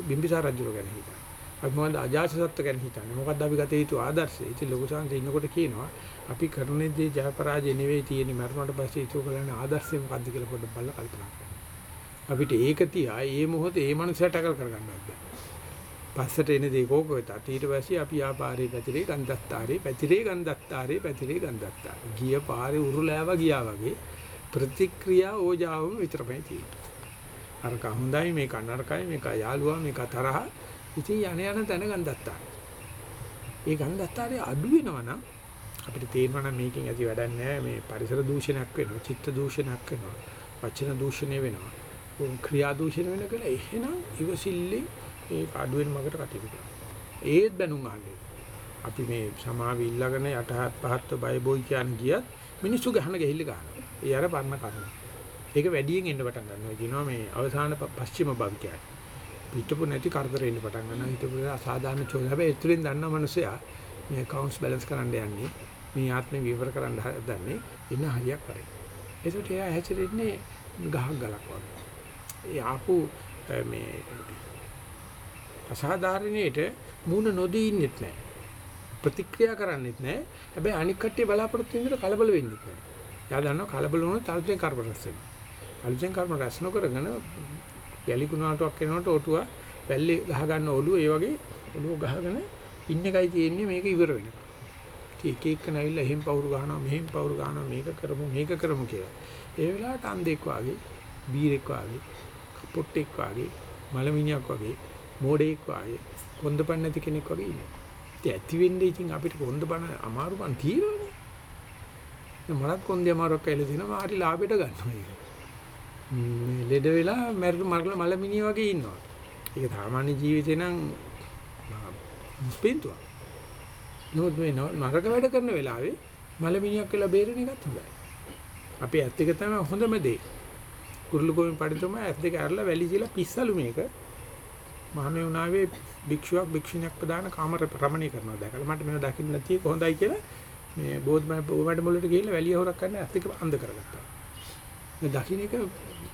බිම්බිසාර රජුර ගැන හිතන්නේ? අපි මොකද්ද අජාසසත්ත්ව ගැන හිතන්නේ? මොකද්ද අපි ගත යුතු ආදර්ශය? ඉතින් ලොකු සංඝ ඉන්නකොට කියනවා අපි කරන දේ ජය පරාජය නෙවෙයි තියෙන්නේ මරණයට පස්සේ ඒක කරන ආදර්ශය මොකද්ද කියලා පොඩ්ඩක් බලලා කල්පනා කරන්න. අපිට ඒක තියා ඒ මොහොතේ ඒ මනුස්සයා ටැකල් කරගන්නවා බෑ. පස්සට එන දේ කෝක වෙතත් ඊට පස්සේ අපි ආපාරේ පැතිරේ ගන්ධත්තාරේ පැතිරේ ගන්ධත්තාරේ පැතිරේ ගන්ධත්තාරේ ගිය පාරේ උරුලෑව ගියා වගේ ප්‍රතික්‍රියා ඕජාවම විතරමයි තියෙන්නේ. අරක හොඳයි මේක නරකයි මේක යාළුවා මේක තරහ ඉතින් යන යන තැන ගන්ධත්තාරේ. ඒ ගන්ධත්තාරේ අඩු වෙනවා නම් අපිට තේරෙනවා නම් මේකෙන් ඇති වැඩක් නැහැ මේ පරිසර දූෂණයක් වෙනවා චිත්ත දූෂණයක් වෙනවා වචන දූෂණය වෙනවා ක්‍රියා දූෂණ වෙන කියලා එහෙනම් ඉවසිල්ලේ ඒ අඩුවෙන් මගට කටයුතු කරනවා. ඒත් බැනුම් අහන්නේ. අපි මේ සමාවි ඉල්ලගෙන යටහත් පහත්ව බය බොයි කියන ගියත් මිනිස්සු ගහන ගෙහිල්ල ගන්නවා. ඒ අර පරණ කර්ම. ඒක වැඩියෙන් එන්න පටන් ගන්නවා. කියනවා මේ අවසාන පස්චිම භවිකයයි. පිටපො නැති කරදර එන්න පටන් ගන්නවා. හිතපු අසාධාරණ චෝද. හැබැයි ඒතුලින් දන්න මනුස්සයා මේ accounts balance කරන්න යන්නේ මේ ආත්මේ විවර කරන්න හදන්නේ ඉන්න හරියක් කරේ. ඒකට එයා හැසිරෙන්නේ ගහක් ගලක් වගේ. ඒ ආපු මේ අසාධාරණයට මූණ නොදී ඉන්නෙත් නැහැ. ප්‍රතික්‍රියා කරන්නෙත් නැහැ. හැබැයි අනික් කට්ටිය බලාපොරොත්තු වෙන විදිහට කලබල වෙන්නෙත් නැහැ. එයා දන්නවා කලබල වුණොත් අලුතෙන් කර්ම රැස් වෙනවා. අලුතෙන් කර්ම රැස් නොකරගෙන වැලි කුණාටුවක් එනකොට ඔටුව වැල්ලේ ගහ ගන්න ඔළුව ඒ වගේ ඔළුව ගහගෙන ඉන්න එකයි තියෙන්නේ මේක ඉවර වෙනවා. එක එක නැවිලා එහෙම් පවුරු ගන්නවා මෙහෙම් පවුරු ගන්නවා මේක කරමු මේක කරමු කියලා. ඒ වෙලාවට අන්දෙක් වාගේ බීරෙක් වාගේ පොට්ටෙක් වාගේ මලමිණියක් වාගේ මෝඩෙක් වාගේ කොන්දපන් නැති කෙනෙක් වගේ ඉන්නේ. ඉතින් ඇති වෙන්නේ ඉතින් අපිට කොන්දපන අමාරුකම් තියෙනවනේ. මලත් කොන්දේ අමාරුවක් කියලා දෙනවා හරි ලාභයට ගන්නවා ඒක. මේ ලෙඩ වෙලා මරල මලමිනිය වගේ ඉන්නවා. ඒක සාමාන්‍ය ජීවිතේ නම් මුස්පින්තුවක්. නමුත් මේ නරක වැඩ කරන වෙලාවේ මලමිනියක් කියලා බේරෙන එකත් හොඳයි. අපේ ඇත්ත එක තමයි හොඳම දේ. කුරුළු කොමින් පඩිතුම ඇත් දෙක අරලා වැලි කියලා පිස්සලු මේක. මහමෙ උනාවේ භික්ෂුවක් භික්ෂුණියක් ප්‍රදාන කාමර රමණීය කරනවා දැකලා මට මේව දකින්න නැති එක හොඳයි කියලා මේ බෝධිමය බෝමඩ මුලට ගිහිල්ලා වැලිය හොරක් කරන්න ඇත් දෙක අන්ධ කරගත්තා. මේ දකින්න එක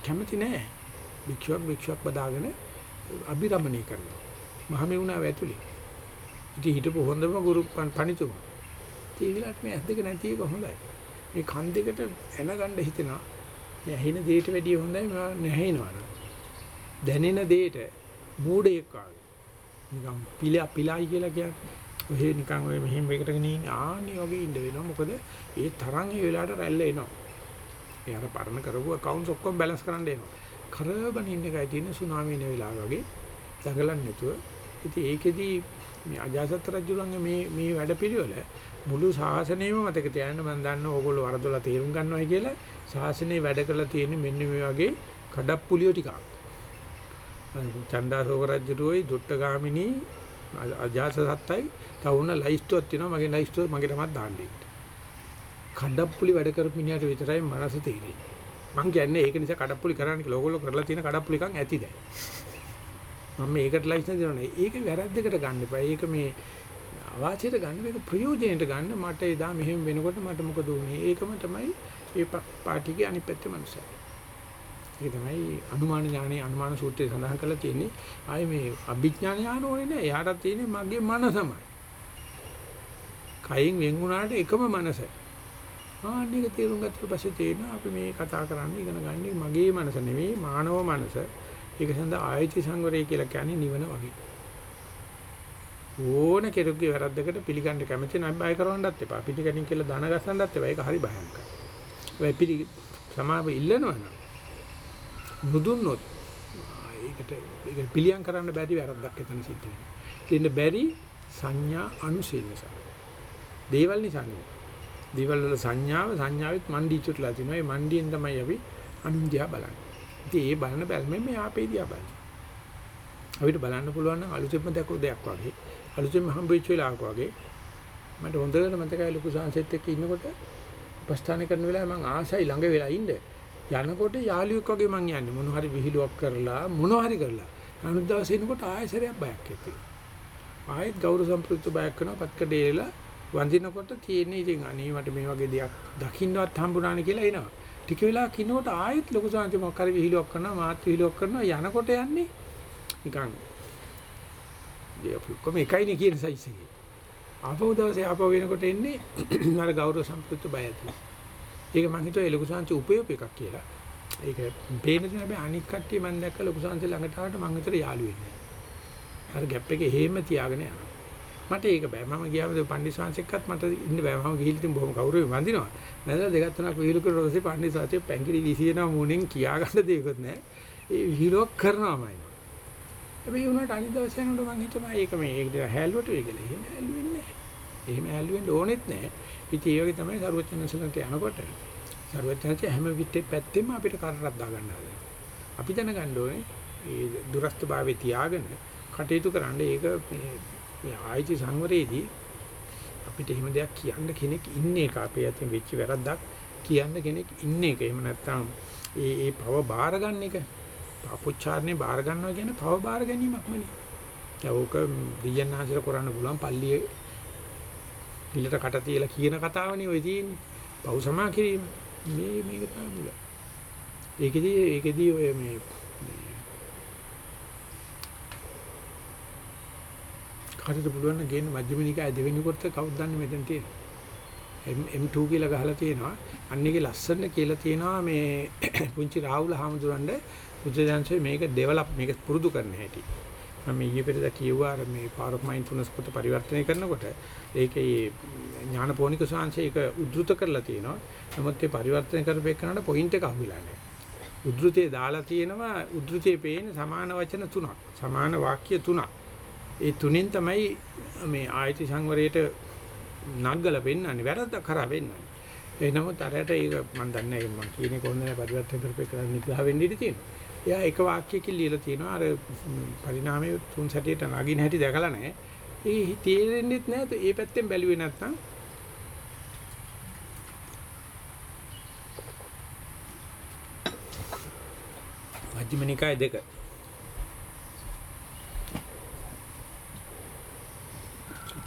කැමති නෑ. භික්ෂුවක් භික්ෂුවක් බදාගෙන අභිරමණීය කරනවා. මහමෙ උනාව ඇතුලේ. ඉතින් හිටපු හොඳම ගුරු පණිතුමා. ඒ විලාට මේ ඇත් දෙක නැති එක හොඳයි. මේ කන් දෙකට එන ගන්න හිතෙනවා. මේ ඇහෙන දෙයට වැඩිය හොඳයි නැහැිනවා. දැනෙන දෙයට මූඩයක් වගේ. නිකන් පිලා පිලායි කියලා කියන්නේ. ඔහෙ නිකන් ඔය මෙහෙම එකටගෙන ඉන්නේ ආන්නේ වගේ ඉන්න වෙනවා. මොකද ඒ තරම් ඒ වෙලාවට රැල්ල එනවා. ඒ අර පරණ කරපු accounts ඔක්කොම බැලන්ස් කරන්න එනවා. කරබන ඉන්න එකයි තියෙන සුනාමි එන වෙලාව වගේ දඟලන්නේ නැතුව. ඉතින් ඒකෙදි මේ අජාසත් රජුලන්ගේ මේ මේ වැඩපිළිවෙල මුළු ශාසනයම මතක තියාගන්න මම දන්නවා ඕගොල්ලෝ වරදොලා තේරුම් ගන්නවයි කියලා ශාසනය වැඩ කරලා තියෙන මෙන්න මේ වගේ කඩප්පුලියෝ ටිකක්. චණ්ඩාසෝක රජුරුවයි දුට්ටගාමිනී අජාස සත්තයි තවුන ලයිස්ට්ුවක් තියෙනවා මගේ ලයිස්ට්ුව මගේ තමත් දාන්න ඉන්න. කඩප්පුලි වැඩ කරපු මිනිහට විතරයි මනස තේරෙන්නේ. මං කියන්නේ ඒක නිසා කඩප්පුලි කරන්න කියලා ඕගොල්ලෝ කරලා තියෙන කඩප්පුලිකම් ඇති දැන්. මම මේකට ලයිසන්ස් දෙනවා. ඒක වැරද්දකට ගන්න එපා. ඒක මේ අවාසියට ගන්න මේක ප්‍රයෝජනෙට ගන්න මට එදා මෙහෙම වෙනකොට මට මොකද වුනේ ඒකම තමයි ඒ පාටිගේ අනිත් පැත්තේ මනුස්සය. ඒක තමයි අනුමාන ඥානේ අනුමාන සූත්‍රයේ සඳහන් කරලා තියෙන්නේ ආයේ මේ අභිඥාන ඥාන ඕනේ නෑ එයාට තියෙන්නේ මගේ මනසමයි. කයින් වෙන් වුණාට එකම මනස. ආන්නේක තේරුම් ගත්තට පස්සේ තේරෙනවා අපි මේ කතා කරන්නේ ඉගෙන ගන්නේ මගේ මනස නෙවෙයි මානව මනස. ඒක සඳහා ආයති සංවරය කියලා කියන්නේ නිවන වගේ. ඕන කෙනෙකුගේ වැරද්දකට පිළිගන්න කැමති නම් බය කරවන්නත් එපා. පිටිකටින් කියලා දන ගස්සන්නත් එපා. ඒක හරි භයානකයි. ඔය පිළි සමාව ඉල්ලනවනම් නුදුන්නොත් ඒකට ඒක පිළියම් කරන්න බැරි වැරද්දක් එතන සිද්ධ වෙනවා. දෙන්න බැරි සංඥා අනුශීල නිසා. දේවල් නිසා නෙවෙයි. දේවල් වල සංඥාව සංඥාවෙත් මණ්ඩීචුටලා තිනවා. ඒ මණ්ඩියෙන් තමයි අපි අනුන්දියා බලන්නේ. ඉතින් ඒ බලන බැල්මෙන් මේ ආපේ දිහා බලන්නේ. අපිට බලන්න පුළුවන් නම් අලුතෙන්ම දැකපු දෙයක් වගේ අලුතෙන්ම හම්බෙච්ච වෙලාවක වගේ මට හොඳට මතකයි ලොකු සංසෙත් එක්ක ඉන්නකොට උපස්ථාන කරන වෙලාවේ මම ආසයි ළඟ වෙලා ඉන්න යනකොට යාළුවෙක් වගේ මං යන්නේ මොන හරි විහිළුවක් කරලා මොන හරි කරලා අනිත් දවසේ එනකොට ආයෙසරයක් බයක් ඇති ආයෙත් ගෞරව සම්ප්‍රයුක්ත බයක් කරනවා පත්කඩේලා වඳිනකොට තියෙන්නේ ඉතින් අනේ මට මේ වගේ දෙයක් දකින්නවත් හම්බුණානේ කියලා එනවා ටික වෙලා කිනෝට ආයෙත් ලොකු සංසෙත් මොකක් හරි විහිළුවක් කරනවා මාත් විහිළුවක් කරනවා යනකොට යන්නේ නිකන් ඔක්කොම එකයිනේ කියන සයිස් එකේ. ආපහු දවසේ ආපහු වෙනකොට එන්නේ අර ගෞරව සම්පූර්ණ බය ඇති. ඒක මම හිතුවා ලොකු සංච උපයෝග එකක් කියලා. ඒක පේන දේ හැබැයි අනික් කට්ටිය මම දැක්ක ලොකු සංච ළඟට ආවට මම හිතුවා යාළු වෙන්නේ. අර ગેප් එකේ හේම තියාගෙන යනවා. මට ඒක බෑ. මම ගියාම පණ්ඩිස්වාංශෙක්වත් මට ඉන්න බෑ. මම ගිහින් ඉතින් බොහොම ගෞරවයෙන් වඳිනවා. නැදලා දෙකක් තුනක් විහිළු කරලා පස්සේ පණ්ඩිස්වාංශෙ පැංගිරි විසිනවා මොණෙන් කියා ගන්න දෙයක්වත් නැහැ. ඒ විහිළුවක් කරනවාමයි. හැබැයි උනාට අනිත් දවසේ යනකොට මම හිතනවා ඒක මේ ඒක දිහා හැල්ලුවට වෙයි කියලා. එහෙම හැල්ලුවෙන්නේ නැහැ. එහෙම හැල්ලුවෙන්න ඕනෙත් නැහැ. ඉතින් ඒ වගේ තමයි සරුවචනසලන්ට යනකොට සරුවචනසේ හැම විටේ පැත්තෙම අපිට කරරක් දා ගන්න හදනවා. අපි දැනගන්න ඕනේ ඒ දුරස්තභාවයේ තියාගෙන කටයුතු කරන්න ඒක මේ ආයිති සංවරයේදී අපිට එහෙම දෙයක් කියන්න කෙනෙක් ඉන්නේ එක අපේ අතින් වෙච්ච වැරද්දක් කියන්න කෙනෙක් ඉන්නේ එක. එහෙම නැත්නම් ඒ ඒ පව බාර ගන්න එක අපොච්චාරණේ බාර ගන්නවා කියන්නේ පව බාර ගැනීමක්මනේ. ඒක ඕක දියන්නාසල කරන්න පුළුවන් පල්ලියේ පිළට කට තියලා කියන කතාවනේ ඔය තියෙන්නේ. පව් සමා කිරීම. මේ මේක තමයි මුල. ඒකෙදී ඒකෙදී ඔය මේ කාටද පුළුවන් නම් ගේන්න මජ්ක්‍ධිම නිකාය දෙවෙනි කොටස කවුද දන්නේ මෙතන තියෙන්නේ M2 කියලා ගහලා තියෙනවා අන්න ඒකේ ලස්සන කියලා තියෙනවා මේ පුංචි රාහුල හාමුදුරන්ගේ බුද්ධජනසේ මේක ඩෙවලොප් මේක පුරුදු කරන්න හැටි. මම ඊයේ පෙරේදා කිව්වා අර මේ power of mindfulness කොට පරිවර්තනය කරනකොට ඒකේ ඥානපෝනික සංශය ඒක උද්දෘත කරලා තියෙනවා. නමුත් ඒ පරිවර්තනය කරපේකනට පොයින්ට් එක අහුවිලා නැහැ. උද්දෘතයේ දාලා තියෙනවා උද්දෘතයේ පේන සමාන වචන තුනක්. සමාන වාක්‍ය තුනක්. ඒ තුනෙන් තමයි මේ ආයති සංවරයට නග්ගල පෙන්වන්නේ වැරද්දක් කරා පෙන්වන්නේ. ඒ නමුත් අරයට ඒක මම දන්නේ නැහැ මම කියන්නේ කොහොමද පරිවර්තන කරපේ කරන්න නිග්‍රහ වෙන්න ඉඩ තියෙනවා. එයා එක වාක්‍යයකින් ලියලා තියෙනවා අර පරිණාමයේ තුන් සැටියට නගින හැටි දැකලා නැහැ. ඒ තේරෙන්නෙත් නැහැ ඒ පැත්තෙන් බැලුවේ නැත්නම් මජ්ක්‍ධිම නිකාය දෙක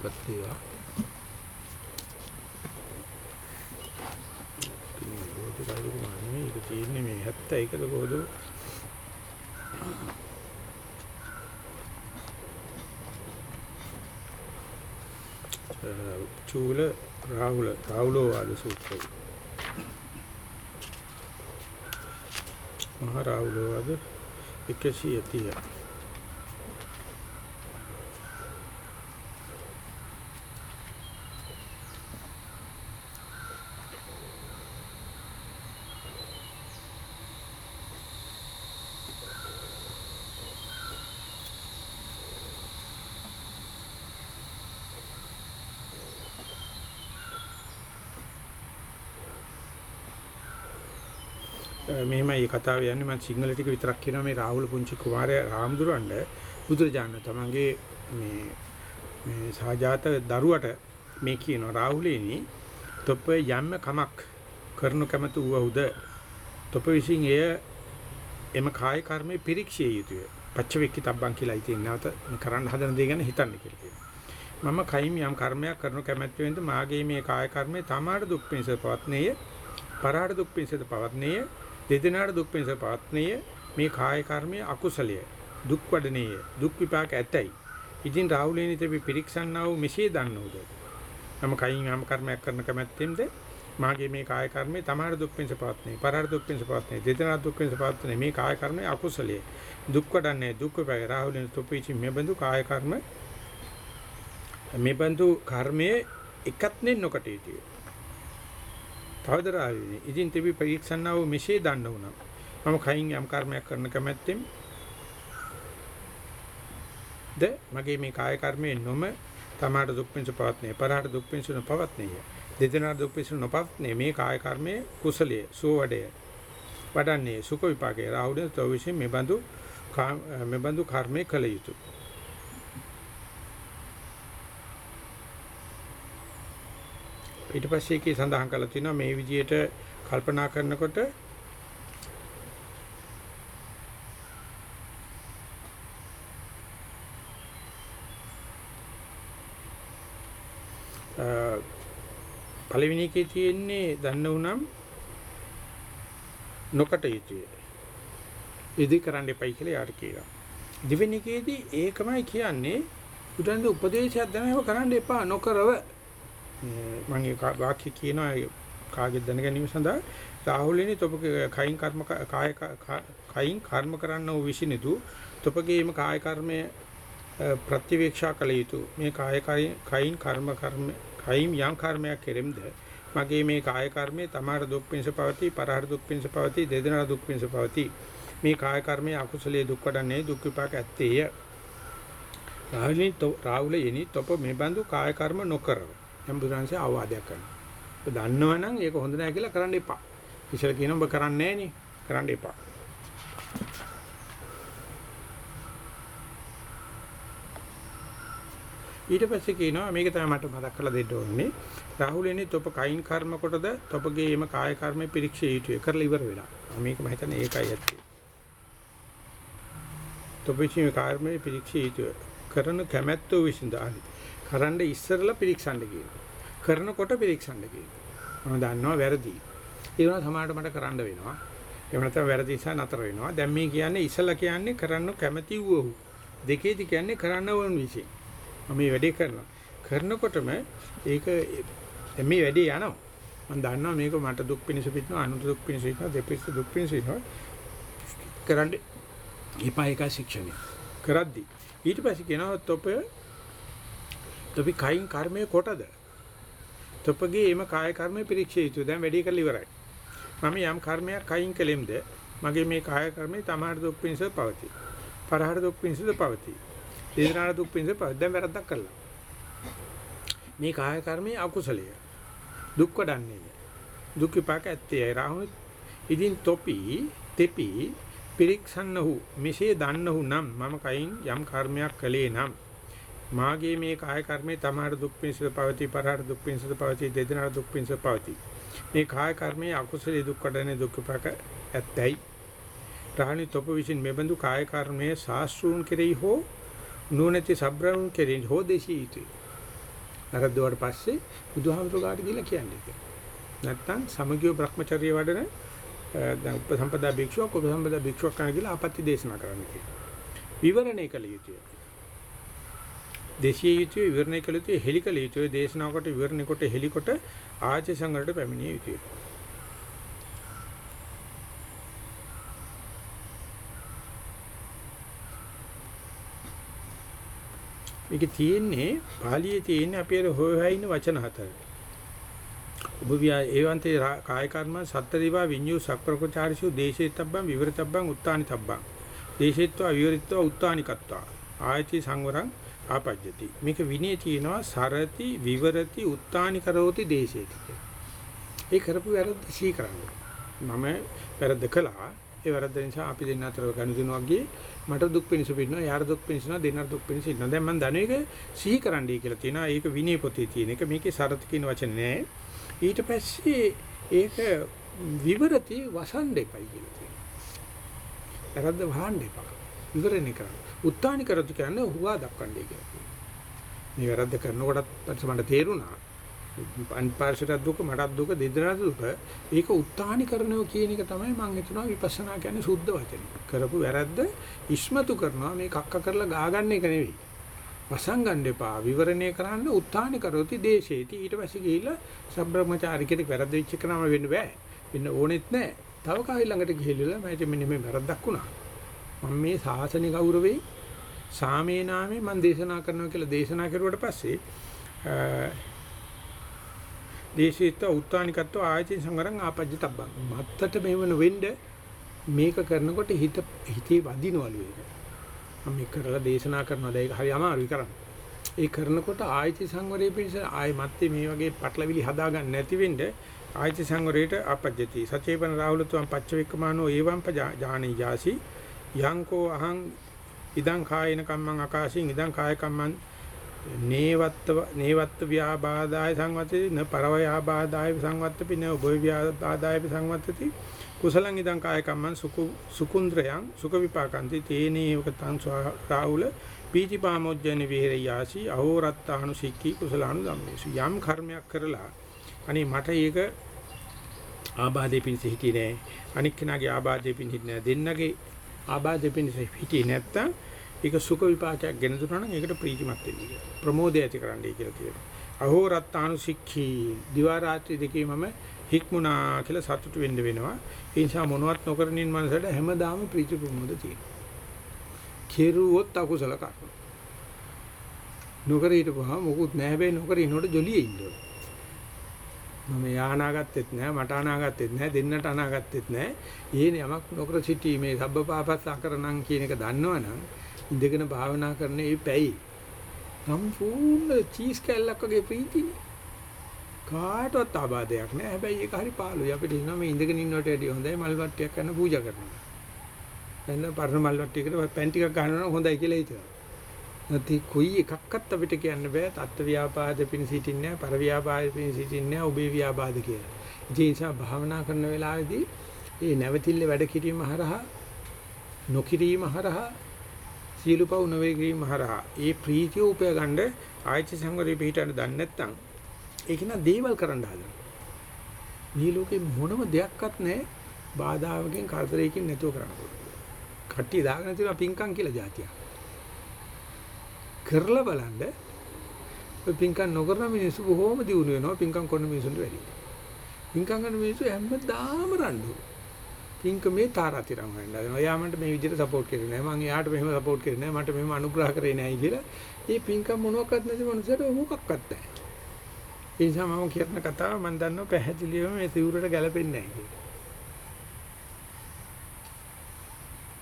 පත්තිවා බෝධි කාර්යක මානෙ ඒක තියෙන්නේ මේ 71ද කොහොද චූල රාහුල රාහුලෝ වාද සූත්‍රය. මහා රාහුලෝ වාද 130 මෙහෙමයි මේ කතාව යන්නේ. මම සිංහල ටික විතරක් කියනවා. මේ රාහුල පුංචි කුමාරයා රාම්දුරන්ඩ බුදුරජාණන් තමන්ගේ මේ මේ සහජාත දරුවට මේ කියනවා රාහුලේනි තොප යම්ම කමක් කරනු කැමතු වූවුද තොප විසින් එය එම කාය කර්මයේ පිරික්ෂිය යුතුය. පච්චවෙක්කි තබ්බන් කියලා ඉතින් නැවත කරන්න හදන දේ ගැන හිතන්න කියලා කියනවා. මම කයින් යම් කර්මයක් කරනු කැමැති වෙනද මාගේ මේ කාය කර්මය තමාට දුක් පිණිස පවත්නේය පරාට දුක් පිණිසද පවත්නේය දෙදෙනාට දුක් පිණිස පවත්නේය මේ කාය කර්මයේ අකුසලය. දුක් වඩනේය. දුක් විපාක ඇතයි. ඉතින් රාහුලේනි තෙපි පිරික්සන්නා වූ මෙසේ දන්නෝද? මම කයින් යම් කර්මයක් කරන කැමැත්තෙන්ද මාගේ මේ කාය කර්මයේ තමාට දුක් පිණිස පවත්නේ පරාට දුක් පිණිස පවත්නේ දෙදෙනාට දුක් පිණිස පවත්නේ මේ කාය කර්මයේ අකුසලයේ. දුක් වඩන්නේ දුක් විපාක. රාහුලේනි තොපිචි මෙබඳු කාය කර්ම මෙබඳු කර්මයේ එකත්නේ නොකටයුතුය තවදරාවිනේ. ඉතින් තිබි පරීක්ෂණාව මෙසේ දන්න උනා. මම කයින් යම් කර්මයක් කරන කැමැත්තෙන් ද මගේ මේ කාය කර්මයේ නොම තමාට දුක් පිණිස පවත්නේ පරාට දුක් පිණිස නොපවත්නේ දෙදෙනාට දුක් පිණිස නොපවත්නේ මේ කාය කර්මයේ කුසලයේ සෝවඩය වඩන්නේ සුඛ විපාකේ රාහුල තවවිසින් මේ බඳු මේ බඳු කර්මයේ කළ යුතුය ඊට පස්සේ ඒකේ සඳහන් කරලා තිනවා මේ විදිහට කල්පනා කරනකොට පළවෙනි එකේ තියෙන්නේ දන්න උනම් නොකට යුතුය. ඉදි කරන්න එපයි කියලා යාට කියනවා. දෙවෙනි එකේදී ඒකමයි කියන්නේ උදන්ද උපදේශයක් දෙනව කරන්න එපා නොකරව මම ඒ වාක්‍ය කියනවා කාගෙත් දැන ගැනීම සඳහා රාහුලිනි තොපගේ කයින් කර්ම කාය කයින් කර්ම කරන්න වූ විසිනිදු. තොපගේම කාය කර්මය ප්‍රතිවීක්ෂා කළ යුතු. මේ කාය කයින් කර්ම කර්ම කයින් යම් කර්මයක් කෙරෙම්ද මගේ මේ කාය කර්මය තමාට දුක් පිණිස පවතී පරහර දුක් පිණිස පවතී දෙදෙනා දුක් පිණිස පවතී. මේ කාය කර්මයේ අකුසලයේ දුක් වඩන්නේ දුක් විපාක ඇත්තේය. රාහුලිනි රාහුල යනි තොප මේ බඳු කාය කර්ම නොකරව. සම්බුදුරන්සේ අවවාදයක් කරනවා. ඔබ දන්නවනම් ඒක හොඳ නැහැ කියලා කරන්න එපා. ඉතින් කියනවා ඔබ කරන්නේ නැහැ කරන්න එපා. ඊට පස්සේ කියනවා මේක තමයි මට මතක් කරලා දෙන්න ඕනේ. රාහුලෙනි තොප කයින් කර්ම කොටද තොපගේ එම කාය කර්මේ පිරික්ෂේ යුතුය කරලා ඉවර වෙලා. මේක මම හිතන්නේ ඒකයි ඇත්තේ. තොපේ කාර්මේ පිරික්ෂේ යුතුය. කරන කැමැත්තෝ විසඳාලි. කරන්න ඉස්සරලා පිරික්සන්න කියනවා. කරනකොට පිරික්සන්න කියනවා. මම දන්නවා වැරදි. ඒ වුණා සමහරට මට කරන්න වෙනවා. එහෙම නැත්නම් වැරදි නිසා නතර වෙනවා. දැන් මේ කියන්නේ ඉස්සලා කියන්නේ කරන්න කැමැති වූ. දෙකේදි කියන්නේ කරන්න ඕන විශ්ේ. මම මේ වැඩේ කරනවා. කරනකොටම ඒක මේ වැඩේ යනවා. මම දන්නවා මේක මට දුක් පිණිස පිටනවා අනුන්ට දුක් පිණිස පිටනවා දෙපිට දුක් පිණිස පිටනවා. කරන්න එපා එක ශික්ෂණය. කරද්දි ඊට පස්සේ කියනවා තොපේ තොපි කයින් කර්මය කොටද? තොපගේ එම කාය කර්මය පරීක්ෂය යුතුය. දැන් වැඩි කරලා ඉවරයි. මම යම් කර්මයක් කයින් කළෙම්ද මගේ මේ කාය කර්මය තමාට දුක් පිණිස පවතී. පරහර දුක් පිණිසද පවතී. දේනාට දුක් පිණිස පවතී. දැන් වැරද්දක් කළා. මේ කාය කර්මයේ අකුසලය. දුක් වඩන්නේ. දුක් විපාක ඇත්තේ රාහුල ඉදින් තොපි තෙපි පිරික්සන්නහු මෙසේ දන්නහු නම් මම කයින් යම් කර්මයක් කළේ නම් මාගේ මේ කාය කර්මේ තමාට දුක් පිණිසද පවති පරහට දුක් පිණිසද පවති දෙදෙනාට දුක් පිණිසද පවති මේ කාය කර්මයේ අකුසලයේ දුක් කඩනේ දුක් විපාක ඇත්තයි රාහුල තොප විසින් මෙබඳු කාය කර්මයේ සාස්ත්‍රූන් කෙරෙහි හෝ නුවණැති සබ්‍රවුන් කෙරෙහි හෝ දේශී යුතුය අරද්දුවාට පස්සේ බුදුහාමුදුරුවෝ ගාට ගිහලා කියන්නේ. නැත්තම් සමගිය භ්‍රමචර්ය වඩන දැන් උපසම්පදා භික්ෂුවක් උපසම්පදා භික්ෂුවක් කන කියලා ආපත්‍ය දේශනා කරන්න කියනවා. විවරණය කළ යුතුය. දේශීය යුතුය විවරණය කළ යුතුය හෙලි කළ යුතුය දේශනා කොට විවරණය කොට හෙලි කොට ආචේ සංගරට පැමිණිය යුතුය. මේක තියෙන්නේ පාලියේ තියෙන්නේ අපි අර හොය හොය ඉන්න වචන හතර. ඔබ වියා ඒවන්තේ කාය කර්ම සත්තරිවා විඤ්ඤු සක්‍රකචාරිසු දේශේතබ්බං විවරතබ්බං උත්තානිතබ්බං. දේශේත්වා විවරිත්වා උත්තානිකත්වා. ආයති සංවරං ආපජ්ජති. මේක විනය තියෙනවා සරති විවරති උත්තානි කරෝති දේශේති. ඒ කරපු වැරද්ද සී කරන්නේ. මම වැරද්ද කළා. ඒ වැරද්ද නිසා අපි දෙන්න අතර ගනුදෙනුවක් ගියේ මට දුක් පිණිස පින්නවා යාර දුක් පිණිසනවා දෙන්නට දුක් පිණිස ඉන්නවා දැන් මම දන්නේ ඒක සිහි කරන්නයි කියලා තියෙනවා ඒක විනය පොතේ තියෙන එක මේකේ සරත් කියන වචන නෑ ඊට පස්සේ ඒක විවරති වසන් දෙපයි කියලා තියෙනවා වැරද්ද වහන්න එපා විවරණය කරන්න උත්තානි කරතු කියන්නේ හුවා දක්වන්නයි කියලා මේ වැරද්ද කරනකොටත් මට තේරුණා අන්පාර්ශයට දුක මටත් දුක දෙදෙනාට දුක ඒක උත්හානි කරනවා කියන එක තමයි මම හිතනවා විපස්සනා කියන්නේ සුද්ධ වචන. කරපු වැරද්ද ඉස්මතු කරනවා මේ කක්ක කරලා ගා ගන්න එක නෙවෙයි. වසන් ගන්න එපා විවරණය කරන්න උත්හානි කරොති දේශේති ඊට පස්සේ ගිහිල්ලා සබ්‍රහ්මචාරි කෙනෙක් වැරද්ද වෙච්ච කෙනාම වෙන්න බෑ. වෙන්න ඕනෙත් නෑ. තව කායි ළඟට ගිහිල්ලා මම මෙන්න මේ වැරද්දක් වුණා. මම මේ සාසනික ගෞරවේ සාමේ නාමේ මම දේශනා කරනවා කියලා දේශනා කරුවට පස්සේ දේශීත්ව උත්තානිකත්ව ආයතන සංවරං ආපජ්ජතබ්බං මත්තට මෙවන වෙන්න මේක කරනකොට හිත හිතේ වදිනවලු ඒක. මම මේක කරලා දේශනා කරනවා. දැන් ඒක හරි අමාරුයි කරන්න. ඒ කරනකොට ආයති සංවරයේ පිණිස ආය මත්තේ මේ වගේ පටලවිලි හදාගන්න නැති වෙන්න ආයති සංවරයට අපජ්ජති සචේපන රාහුලතුම් පච්චවෙක්කමානෝ ඒවම් පජානී යාසි යංකෝ අහං ඉදං කායන කම්මං අකාශින් ඉදං කාය කම්මං නේවත්ත නේවත්ත ව්‍යාබාදාය සංවත්තති න පරවයාබාදාය සංවත්තපි න උභය ව්‍යාබාදාය සංවත්තති. කුසලං ඉදං කාය කම්මං සුකු සුකුන්ද්‍රයන් සුඛ විපාකන්ති තේනේවක තං රාහුල පීතිපාමොජ්ජන විහෙරයාසි අහෝරත්තානු සික්කී කුසලානු ධම්මේසු. යම් කර්මයක් කරලා අනේ මට ඒක ආබාධේ පිණිස හිටියේ නෑ. අනික් කෙනාගේ ආබාධේ පිණිස හිටියේ නෑ. දෙන්නගේ ආබාධේ පිණිස හිටියේ නැත්තම් ඒක සුඛ විපාකයක් ගෙන දුන්නා නම් ඒකට ප්‍රීතිමත් වෙන්නේ කියලා. ප්‍රමෝදය ඇති කරන්නයි කියලා කියනවා. අහෝ රත්තානුසික්ඛී දිවා රාත්‍රී දෙකේ මම හික්මුණා කියලා සතුටු වෙන්න වෙනවා. ඒ නිසා මොනවත් නොකරනින් මනසට හැමදාම ප්‍රීති ප්‍රමෝද තියෙනවා. කෙරුවොත් අකුසල කර්ම. නොකර හිටපුවා මොකුත් නැහැ හැබැයි නොකර ඉන්නකොට ජොලියේ ඉන්න ඕනේ. මම යානාගත්තෙත් නැහැ මට අනාගත්තෙත් නැහැ දෙන්නට අනාගත්තෙත් නැහැ. ඊන යමක් නොකර සිටීමේ සබ්බපාපස්ස අකරණම් කියන එක දන්නවනම් ඉඳගෙන භාවනා කරන ඒ පැයි සම්පූර්ණ චීස් කැල්ලක් වගේ ප්‍රීතිනේ. කාටවත් ආබාධයක් නෑ. හැබැයි ඒක හරි පාළුයි. අපිට හිනවා මේ ඉඳගෙන ඉන්නවට වැඩිය හොඳයි මල් වට්ටියක් කරන පූජා කරනවා. දැන් පරණ මල් වට්ටියකට පැන් ටිකක් ගන්නවා නම් හොඳයි කියලා හිතනවා. නැති කොයි එකක්වත් අපිට කියන්න බෑ. තත්ත්ව ව්‍යාපාද පිණ සිටින්නේ නැහැ, පර ව්‍යාපාද පිණ සිටින්නේ නැහැ, ඔබේ ව්‍යාපාද කියලා. ඒ නිසා භාවනා කරන වෙලාවේදී මේ නැවතිල්ල වැඩ කිරීම හරහා නොකිරීම හරහා සියලු පව් නොවේ කිරීම හරහා ඒ ප්‍රීතිය උපය ගන්න ආයත සංවරේ පිටන්න දන්නේ නැත්නම් ඒක නා දේවල් කරන්න හදනවා. මේ ලෝකේ මොනම දෙයක්වත් නැහැ බාධාවකින් කරදරයකින් නැතුව කරන්න පුළුවන්. කට්ටිය දාගෙන තියෙනවා පිංකම් කියලා જાතියක්. කරලා බලන්න ඔය පිංකම් නොකරන මිනිස්සු බොහොම දියුණු වෙනවා පිංකම් කරන මිනිස්සුන්ට වැඩිය. පිංකම් කරන මිනිස්සු හැමදාම රණ්ඩු. පින්කමේ තාරාතිරම් වෙන්න. එයා මන්ට මේ විදිහට සපෝට් කරේ නැහැ. මං එයාට මෙහෙම සපෝට් කරේ නැහැ. මට මෙහෙම අනුග්‍රහ කරේ නැහැ කියලා. මේ පින්කම් මොනවාක්වත් නැති මනුස්සයට මොකක්වත් නැහැ. ඒ නිසා මම කියන කතාව මම දන්නවා පැහැදිලිවම මේ සිවුරට ගැලපෙන්නේ නැහැ කියලා.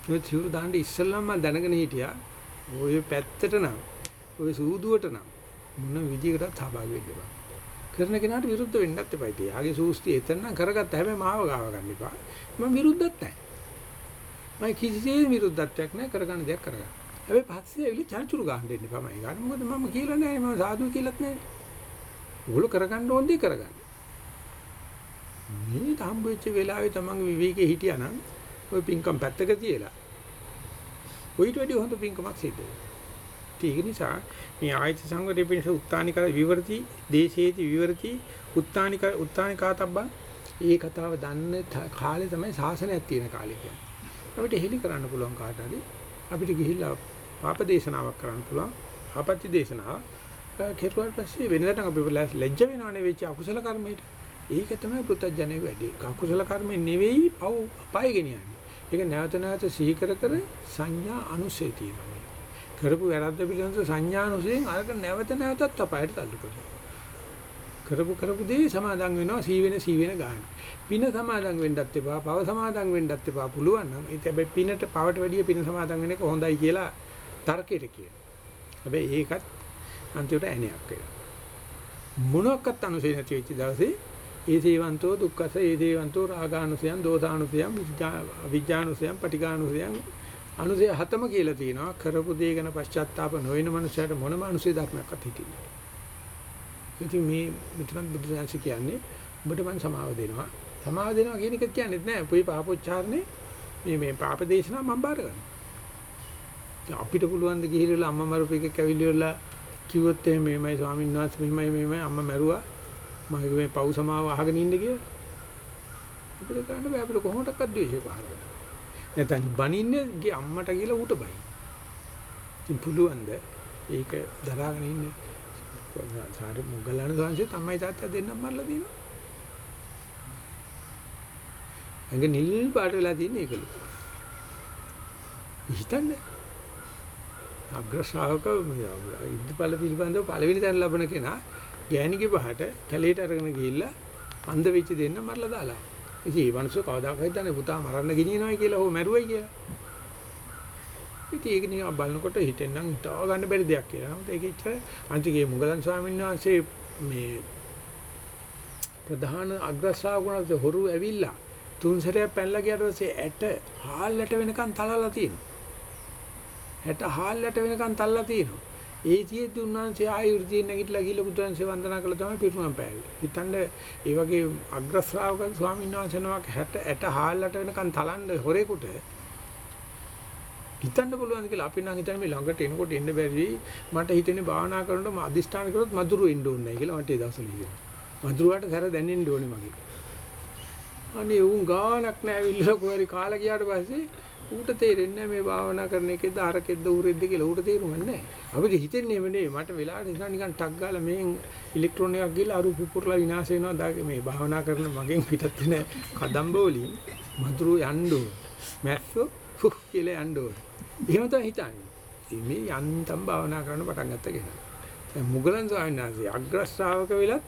ඒ සිවුර දාන්න ඉස්සෙල්ලම මම දැනගෙන හිටියා. ඔය පැත්තට නම් ඔය සූදුවට නම් මොන විදිහකටත් සහභාගී වෙන්න බෑ. කරන කෙනාට විරුද්ධ වෙන්නත් එපා. ඉතින් යාගේ සූස්ති එතන නම් කරගත්ත හැබැයි මාව ගාව ගන්න එපා. මම විරුද්ධත් නැහැ. මම කිසිසේත් විරුද්ධත්වයක් නැහැ කරගන්න දෙයක් කරගන්න. හැබැයි පස්සේ ඇවිල්ලා චරිචුරු ගන්න දෙන්න එපා මම ගන්න. මොකද මම කියලා නැහැ මම සාදු කියලාත් නැහැ. ඕගොල්ලෝ කරගන්න ඕන දේ කරගන්න. මේ හම්බ වෙච්ච වෙලාවේ තමන් විවේකේ හිටියානම් ওই පින්කම් පැත්තක තියලා ඔයිට වැඩි හොඳ පින්කමක් සිද්ධ වෙනවා. ඒක නිසා මේ ආයත සංගරේ පිණිස උත්තානික විවෘති දේශේති විවෘති උත්තානික උත්තානිකාතබ්බා ඒ කතාව දන්න කාලේ තමයි ශාසනයක් තියෙන කාලේ කියන්නේ. අපිට හෙලි කරන්න පුළුවන් කාට හරි අපිට ගිහිල්ලා පාප දේශනාවක් කරන්න පුළුවන්. ආපත්‍ය දේශනාව කෙරුවාට පස්සේ වෙනදට අපි ලැජ්ජ වෙනවනේ වෙච්ච අකුසල කර්මයට. ඒක තමයි පුත්තජනේ වැඩි. අකුසල කර්මෙ නෙවෙයි පව් අපාය ගෙනියන්නේ. ඒක නැවත නැවත සිහි කර කර සංඥා අනුසය තියෙනවා. කරපු වැරද්ද පිළිබඳව සංඥා අනුසයෙන් අරක නැවත නැවතත් අපායට තල්ලු කරනවා. කරපු කරපු දේ සමාදන් වෙනවා සී වෙන සී වෙන ගන්න. පින සමාදන් වෙන්නත් එපා, පව සමාදන් වෙන්නත් එපා පුළුවන් නම් ඒ හැබැයි පිනට පවට වැඩිය පින සමාදන් වෙන එක හොඳයි කියලා තර්කයට කියනවා. හැබැයි ඒකත් අන්තිමට ඇණයක් වෙනවා. මොනක්වත් අනුසය නැති වෙච්ච දවසේ ඒ සේවන්තෝ දුක්ඛස ඒ දේවන්තෝ රාගානුසයන් දෝසානුසයන් විඥානුසයන් පටිඝානුසයන් අනුසය හතම කියලා තියෙනවා කරපු දේ ගැන පශ්චාත්තාප නොවන මනුස්සයට මොනම අනුසය ධර්මයක්වත් හිටින්නේ. ඉතින් මේ මෙතන බුදු දහම කියන්නේ ඔබට මම සමාව දෙනවා. සමාව දෙනවා කියන එක කියන්නේ නැහැ. පුයි පාපොච්චාරණේ මේ මේ පාප දේශනා මම බාර ගන්නවා. අපිට පුළුවන් ද ගිහිල්ලා අම්මා මරුපු එකක් ඇවිල්ලා කිව්වොත් එහෙම මේමයි ස්වාමීන් වහන්සේ මෙහෙමයි මෙහෙමයි අම්මා මැරුවා මම මේ පව් සමාව අහගෙන ඉන්න කියලා අපිට ගන්න බෑ අපිට කොහොමඩක්වත් ද්වේෂය පහළ කරන්න. නැත්නම් බනින්නේ ගේ අම්මට කියලා ඌට බයි. ඉතින් පුළුවන්ද ඒක දරාගෙන ඉන්නේ සාර මොග්ගලණ සංසය තමයි තාත්තා දෙන්නම මරලා දිනවා. ඇඟ නිල් පාට වෙලා තියෙන එකලු. හිතන්නේ අග්‍ර ශ්‍රාවක ඉද්ධපල පිළිබඳව පළවෙනි තැන ලබන කෙනා ගෑණිගේ පහට කැලේට අරගෙන ගිහිල්ලා අන්ධ වෙච්ච දෙන්න මරලා දාලා. ඉතින් මේ මිනිස්සු කවදාකවත් හිතන්නේ පුතා මරන්න ගෙනියනවායි කියලා හෝ මැරුවයි කියලා. ඉතින් ඒක නිකන් බලනකොට හිතෙන්නම් හිතා ගන්න බැරි දෙයක් කියලා. නමුත් ඒක ඉච්ච අන්තිගේ මුගලන් ස්වාමීන් වහන්සේ මේ ප්‍රධාන අග්‍ර ශ්‍රාවකවන්ට හොරු ඇවිල්ලා තුන් සැරයක් පැනලා ගියාට පස්සේ ඇට හාල්ලට වෙනකන් තලලා තියෙනවා. ඇට හාල්ලට වෙනකන් තලලා තියෙනවා. ඒ තියෙද්දි උන්වහන්සේ ආයුර්ජී නැගිටලා ගිහලා බුදුන්සේ වන්දනා කළා තමයි පිරුණම් පෑවේ. හිතන්න ඒ වගේ අග්‍ර ශ්‍රාවක ස්වාමීන් වහන්සේ නමක් 60 ඇට හාල්ලට වෙනකන් තලන්න හොරේකට හිතන්න පුළුවන් කියලා අපි නම් හිතන්නේ මේ ළඟට එනකොට එන්න බැරි මට හිතෙන්නේ භාවනා කරනකොට මම අදිෂ්ඨාන කරොත් මధుරු එන්න ඕනේ නැහැ කියලා මට ඒ දවස්වල හිතෙනවා. මధుරුවට සැර දැනෙන්න ඕනේ මගේ. අනේ උන් ගානක් නැවිල්ලා කොහරි කාලා ගියාට පස්සේ ඌට තේරෙන්නේ මේ භාවනා කරන එකේද අරකෙද්ද ඌරෙද්ද කියලා ඌට තේරුම් නැහැ. අපිට හිතෙන්නේ නෙමෙයි මට වෙලාවට ඉඳන් නිකන් ටක් ගාලා මේන් ඉලෙක්ට්‍රෝන එකක් ගිහලා අරු පුපුරලා විනාශ වෙනවා මේ භාවනා කරන මගෙන් පිටත් වෙන කදම්බ වලින් මధుරු යන්නෝ මැස්සෝ ෆු කියලා යන්නෝ. එහෙම තමයි හිතන්නේ. මේ යන්තම් භාවනා කරන්න පටන් ගත්ත කෙනා. දැන් මුගලන් ස්වාමීන් වහන්සේ අග්‍ර ශ්‍රාවක වෙලත්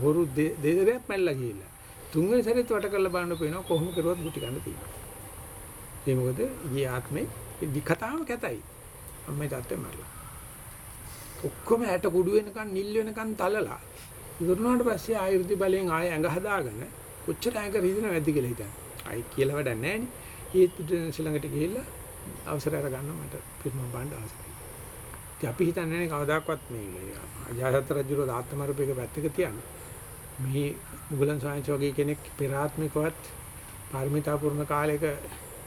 හොරු දෙදරයක් මැල්ලා ගිහිල්ලා. තුන්වෙනි සැරේත් වට කරලා බලන්න පේනවා කොහොම කරුවත් ගුටි ගන්න තියෙනවා. ඒ මොකද ඊ ආත්මේ විකතාව කැතයි. අම්මයි තාත්තේ මරලා. ඔක්කොම ඇට කුඩු වෙනකන් නිල් වෙනකන් තලලා. ඉවරුණාට පස්සේ ආයුර්ති බලෙන් ආය ඇඟ හදාගෙන කොච්චර ඇඟ රිදෙනවද කියලා හිතන්න. ආයි කියලා වැඩක් නැහැ නේ. ඒත් ශ්‍රී ගිහිල්ලා අවසර අරගන්න මට පිරුම බණ්ඩ අවසරයි. ඉතින් අපි හිතන්නේ නේ කවදාකවත් මේ අජාසත් රජුගේ දාත්තමරුපේක පැත්තක තියන්නේ. මේ මුගලන් සාංශ වගේ කෙනෙක් පෙර ආත්මිකවත් පාරමිතා පුරන කාලයක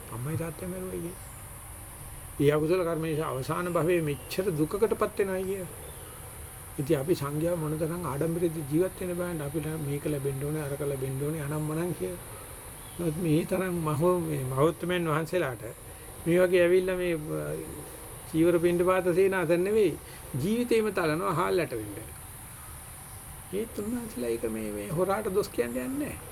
අම්මයි තාත්තයි මරුවයි කිය. ඒ අකුසල කර්මයේ අවසාන භවයේ මෙච්චර දුකකටපත් වෙනවා කිය. ඉතින් අපි සංඝයා මොනතරම් ආඩම්බරෙද ජීවත් වෙන බෑන්ඩ අපිට මේක ලැබෙන්න ඕනේ අරක ලැබෙන්න ඕනේ අනම්මනම් කිය. නමුත් මේ තරම් මහෝ මේ මහෞත්මයන් වහන්සේලාට මේ වගේ ඇවිල්ලා මේ චීවර පින්ඩ පාත සේනාසන නෙවෙයි ජීවිතේම තලනවා හාල්ලට වෙන්න. ඒ තුන්වන්සලා ඒක මේ මේ හොරාට දොස් කියන්නේ නැහැ.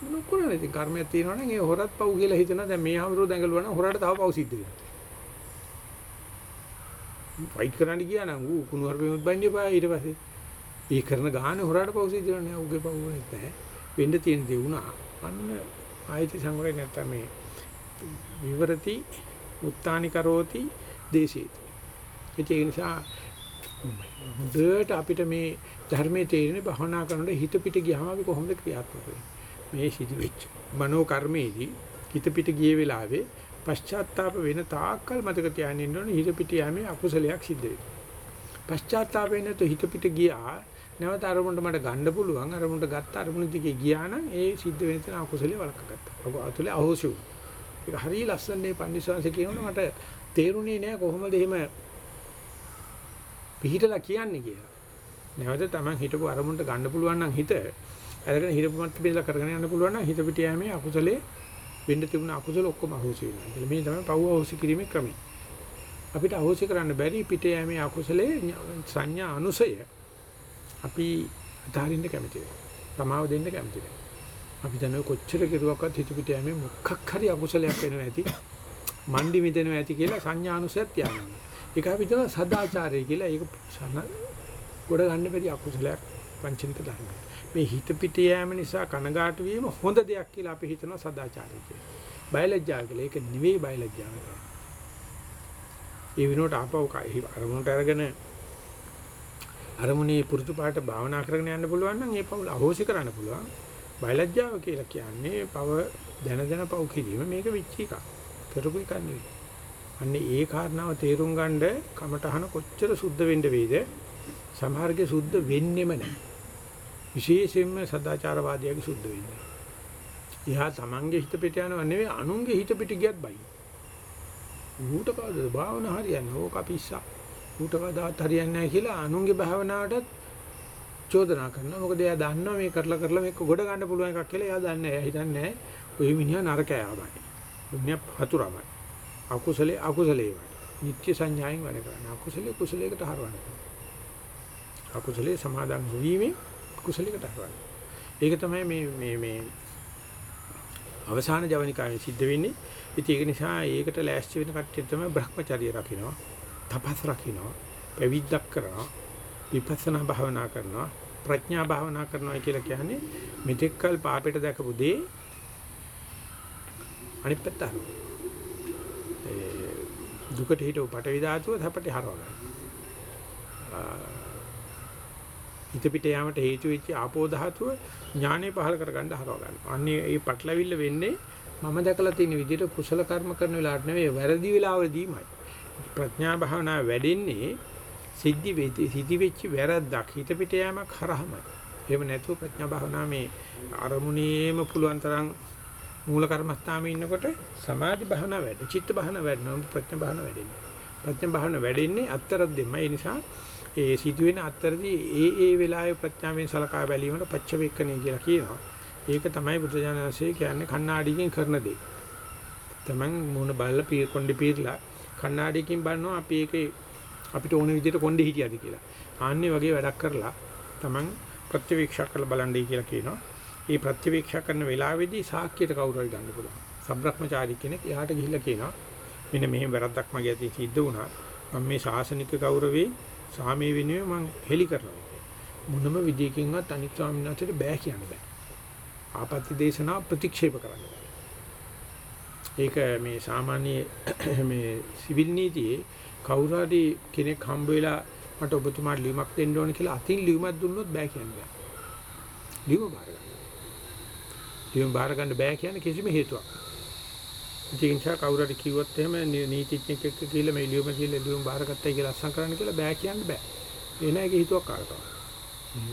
මොන කරන්නේ ඉතින් කර්මයක් තියෙනවා නම් ඒ හොරත් පව් කියලා හිතනවා දැන් මේ හැමරෝ දැඟලුවා නම් හොරාට තව පව් සිද්ධ වෙනවා. ෆයිට් කරන්න ගියා නම් ඌ කුණු හරපෙමුත් බන්නේ පා ඊට පස්සේ. ඒ කරන ගානේ හොරාට පව් සිද්ධ වෙනවා නෑ ඌගේ පව් වෙන්නේ නැහැ. වෙන්න තියෙන දේ වුණා. අන්න ආයති සංවරය නැත්තම් මේ විවරති උත්තානි කරෝති දේශේති. ඒ නිසා හොඳට අපිට මේ ධර්මයේ තේරෙන භවනා කරනකොට හිත පිට ගියාම අපි කොහොමද ක්‍රියාත්මක වෙන්නේ? මේ සිදුවෙච්ච මනෝ කර්මයේදී හිත පිට ගිය වෙලාවේ පශ්චාත්තාප වෙන තාක්කල් මතක තියාගෙන ඉන්න ඕනේ හිත පිට යෑමේ අකුසලයක් සිද්ධ වෙනවා. පශ්චාත්තාප වෙන්නේ නැතු හිත පිට ගියා නැවත අරමුණට මට ගන්න පුළුවන් අරමුණට ගත්ත අරමුණ දිගේ ගියා නම් ඒ සිද්ධ වෙන තැන අකුසලයේ වළක්වගත්තා. අතුලේ අහෝසි වුණා. ඒක හරිය ලස්සනනේ පන්දිස්වාංශ කියනකොට මට තේරුණේ නෑ කොහොමද එහෙම පිළිහිටලා කියන්නේ කියලා. නැවත Taman හිතපු අරමුණට ගන්න පුළුවන් නම් හිත අරගෙන හිතපු මත් බෙදලා කරගෙන යන්න පුළුවන් නම් හිත පිට යෑමේ අකුසලයේ වෙන්න තිබුණ අකුසල ඔක්කොම අහෝසි වෙනවා. කියලා මේ තමයි පව් අහෝසි කිරීමේ ක්‍රමය. අපිට අහෝසි කරන්න බැරි පිට යෑමේ අකුසලයේ සංඥා අනුසය අපි අතාරින්න කැමති වෙනවා. සමාව දෙන්න කැමති වෙනවා. අපි දැන් කොච්චර කෙරුවක්වත් හිත පිට යෑමේ මොකක් හරි අකුසලයක් වෙනවා ඇති. මණ්ඩි මිදෙනවා ඇති කියලා සංඥානුසයත් තියාගන්න. ඒක අපි කියන සදාචාරය කියලා ඒක ගොඩ ගන්න බැරි අකුසලයක් පංචනික ධර්මයක්. මේ හිත පිට යෑම නිසා කනගාටු වීම හොඳ දෙයක් කියලා අපි හිතනවා සදාචාරය කියලා. බයලජ්ජාව කියලා. ඒක නෙවෙයි බයලජ්ජාව. ඒ විනෝඩ ආපව අරමුණට අරගෙන අරමුණේ පුරුදු පාට භාවනා කරගෙන යන්න පුළුවන් නම් ඒ පවුල අහෝසි කරන්න පුළුවන්. බයලජ්ජාව කියලා කියන්නේ පව දැන දැන පව් කිරීම මේක විචි එකක්. කරපු එකක් නෙවෙයි. අන්න ඒ කාරණාව තේරුම් ගන්න කමටහන කොච්චර සුද්ධ වෙන්න වේද? සමහරගේ සුද්ධ වෙන්නෙම නැහැ. විශේෂයෙන්ම සදාචාරවාදියාගේ සුද්ධ වෙන්නේ. එහා තමන්ගේ හිත පිට යනව නෙවෙයි අනුන්ගේ හිත පිට ගියත් බයි. ඌට කවදද භාවනා හරියන්නේ ඕක පිස්සා. ඌට කවදාවත් හරියන්නේ නැහැ කියලා අනුන්ගේ භාවනාවටත් චෝදනා කරනවා. මොකද එයා දන්නවා මේ කරලා කරලා මේක ගොඩ ගන්න පුළුවන් එකක් කියලා එයා දන්නේ. එයා හිතන්නේ ඔය මිනිහා නරකයවයි. මිනිහා හතුරමයි. අකුසලේ අකුසලේ වයි. නිත්‍ය සංඥාවෙන් වැඩ කරන්නේ. අකුසලේ කුසලයකට හරවන්නේ. අකුසලේ සමාදන් වීමෙන් කුසලයකට හරවන්නේ. ඒක තමයි මේ මේ මේ අවසාන ජවනිකාවේ සිද්ධ වෙන්නේ. ඉතින් ඒක නිසා ඒකට ලෑස්ති වෙන කට්ටිය තමයි Brahmacharya රකින්නවා. තපස් රකින්නවා. පැවිද්දක් කරනවා. විපස්සනා භාවනා කරනවා. ප්‍රඥා භාවනා කරනවා කියලා කියන්නේ මෙතෙක්කල් පාපෙට දැකපු දේ අනිත් පැත්ත ඒ දුකට හිටව පටවි ධාතුව සපටි හරවගන්න. හිත පිට යාමට හේතු වෙච්ච ආපෝ ධාතුව ඥානෙ පහල කරගන්න හරව ගන්න. අන්නේ මේ පටලවිල්ල වෙන්නේ මම දැකලා තියෙන විදිහට කුසල කර්ම කරන වෙලාවට නෙවෙයි වැරදි වෙලාවදීමයි. ප්‍රඥා භාවනා වැඩෙන්නේ සිද්ධි වෙති සිද්ධි වෙච්ච වැරද්දක් හිත පිට යාමක් හරහමයි. එහෙම නැතුව ප්‍රඥා භාවනා මේ අරමුණේම පුළුවන් තරම් මූල කර්මස්ථානයේ ඉන්නකොට සමාධි භාවනා වැඩ, චිත්ත භාවනා වැඩනවා ප්‍රඥා භාවනා වැඩෙන්නේ. ප්‍රඥා භාවනා වැඩෙන්නේ අත්තරක් දෙමයි. ඒ නිසා ඒ සිදුවෙන අත්තරදී ඒ ඒ වෙලාවේ ප්‍රඥාවෙන් සලකා බැලීමට පච්චවේක්කණය කියලා කියනවා. ඒක තමයි බුදුජානනාංශයේ කියන්නේ කණ්ණාඩියකින් කරන දේ. තමන් මොන බලලා පීර කොණ්ඩේ පීරලා කණ්ණාඩියකින් බලනවා අපි ඒකේ අපිට ඕන විදිහට කොණ්ඩේ හිටියද කියලා. ආන්නේ වගේ වැඩක් කරලා තමන් ප්‍රතිවීක්ෂා කරලා බලන්නයි කියලා කියනවා. මේ ප්‍රතිවීක්ෂා කරන වෙලාවේදී සාක්කියට කවුරු හරි ගන්න පුළුවන්. සබ්‍රක්‍මචාරී කෙනෙක් එහාට ගිහිල්ලා කියනවා මෙන්න මෙහෙම වැරද්දක් මගේ අතින් සිද්ධ වුණා. මම මේ ශාසනික ගෞරවේ සාමයේ වෙනුවෙන් මම හෙලි කරනවා. මොනම විදියකින්වත් අනිත් ස්වාමීන් වහන්සේට බෑ කියන්න බෑ. ආපත්‍ය දේශනා ප්‍රතික්ෂේප කරන්න බෑ. ඒක මේ සාමාන්‍ය මේ සිවිල් නීතියේ කවුරු හරි කෙනෙක් හම්බ වෙලා මට ඔබතුමාට ලියුමක් දෙන්න ඕන කියලා අතින් ලියුමක් දුන්නොත් බෑ කියන්න බෑ. ලියුම බාර ගන්න. ලියුම බාර ගන්න බෑ කියන්නේ කිසිම හේතුවක්. ඒ නිසා කවුරු හරි කිව්වොත් එහෙම නීතිඥෙක් එක්ක කියලා මේ ලියුම කියලා ලියුම බාරගත්තයි කියලා අස්සම් කරන්න කියලා බෑ කියන්න බෑ. එන එක හිතුවක් කාටවත්.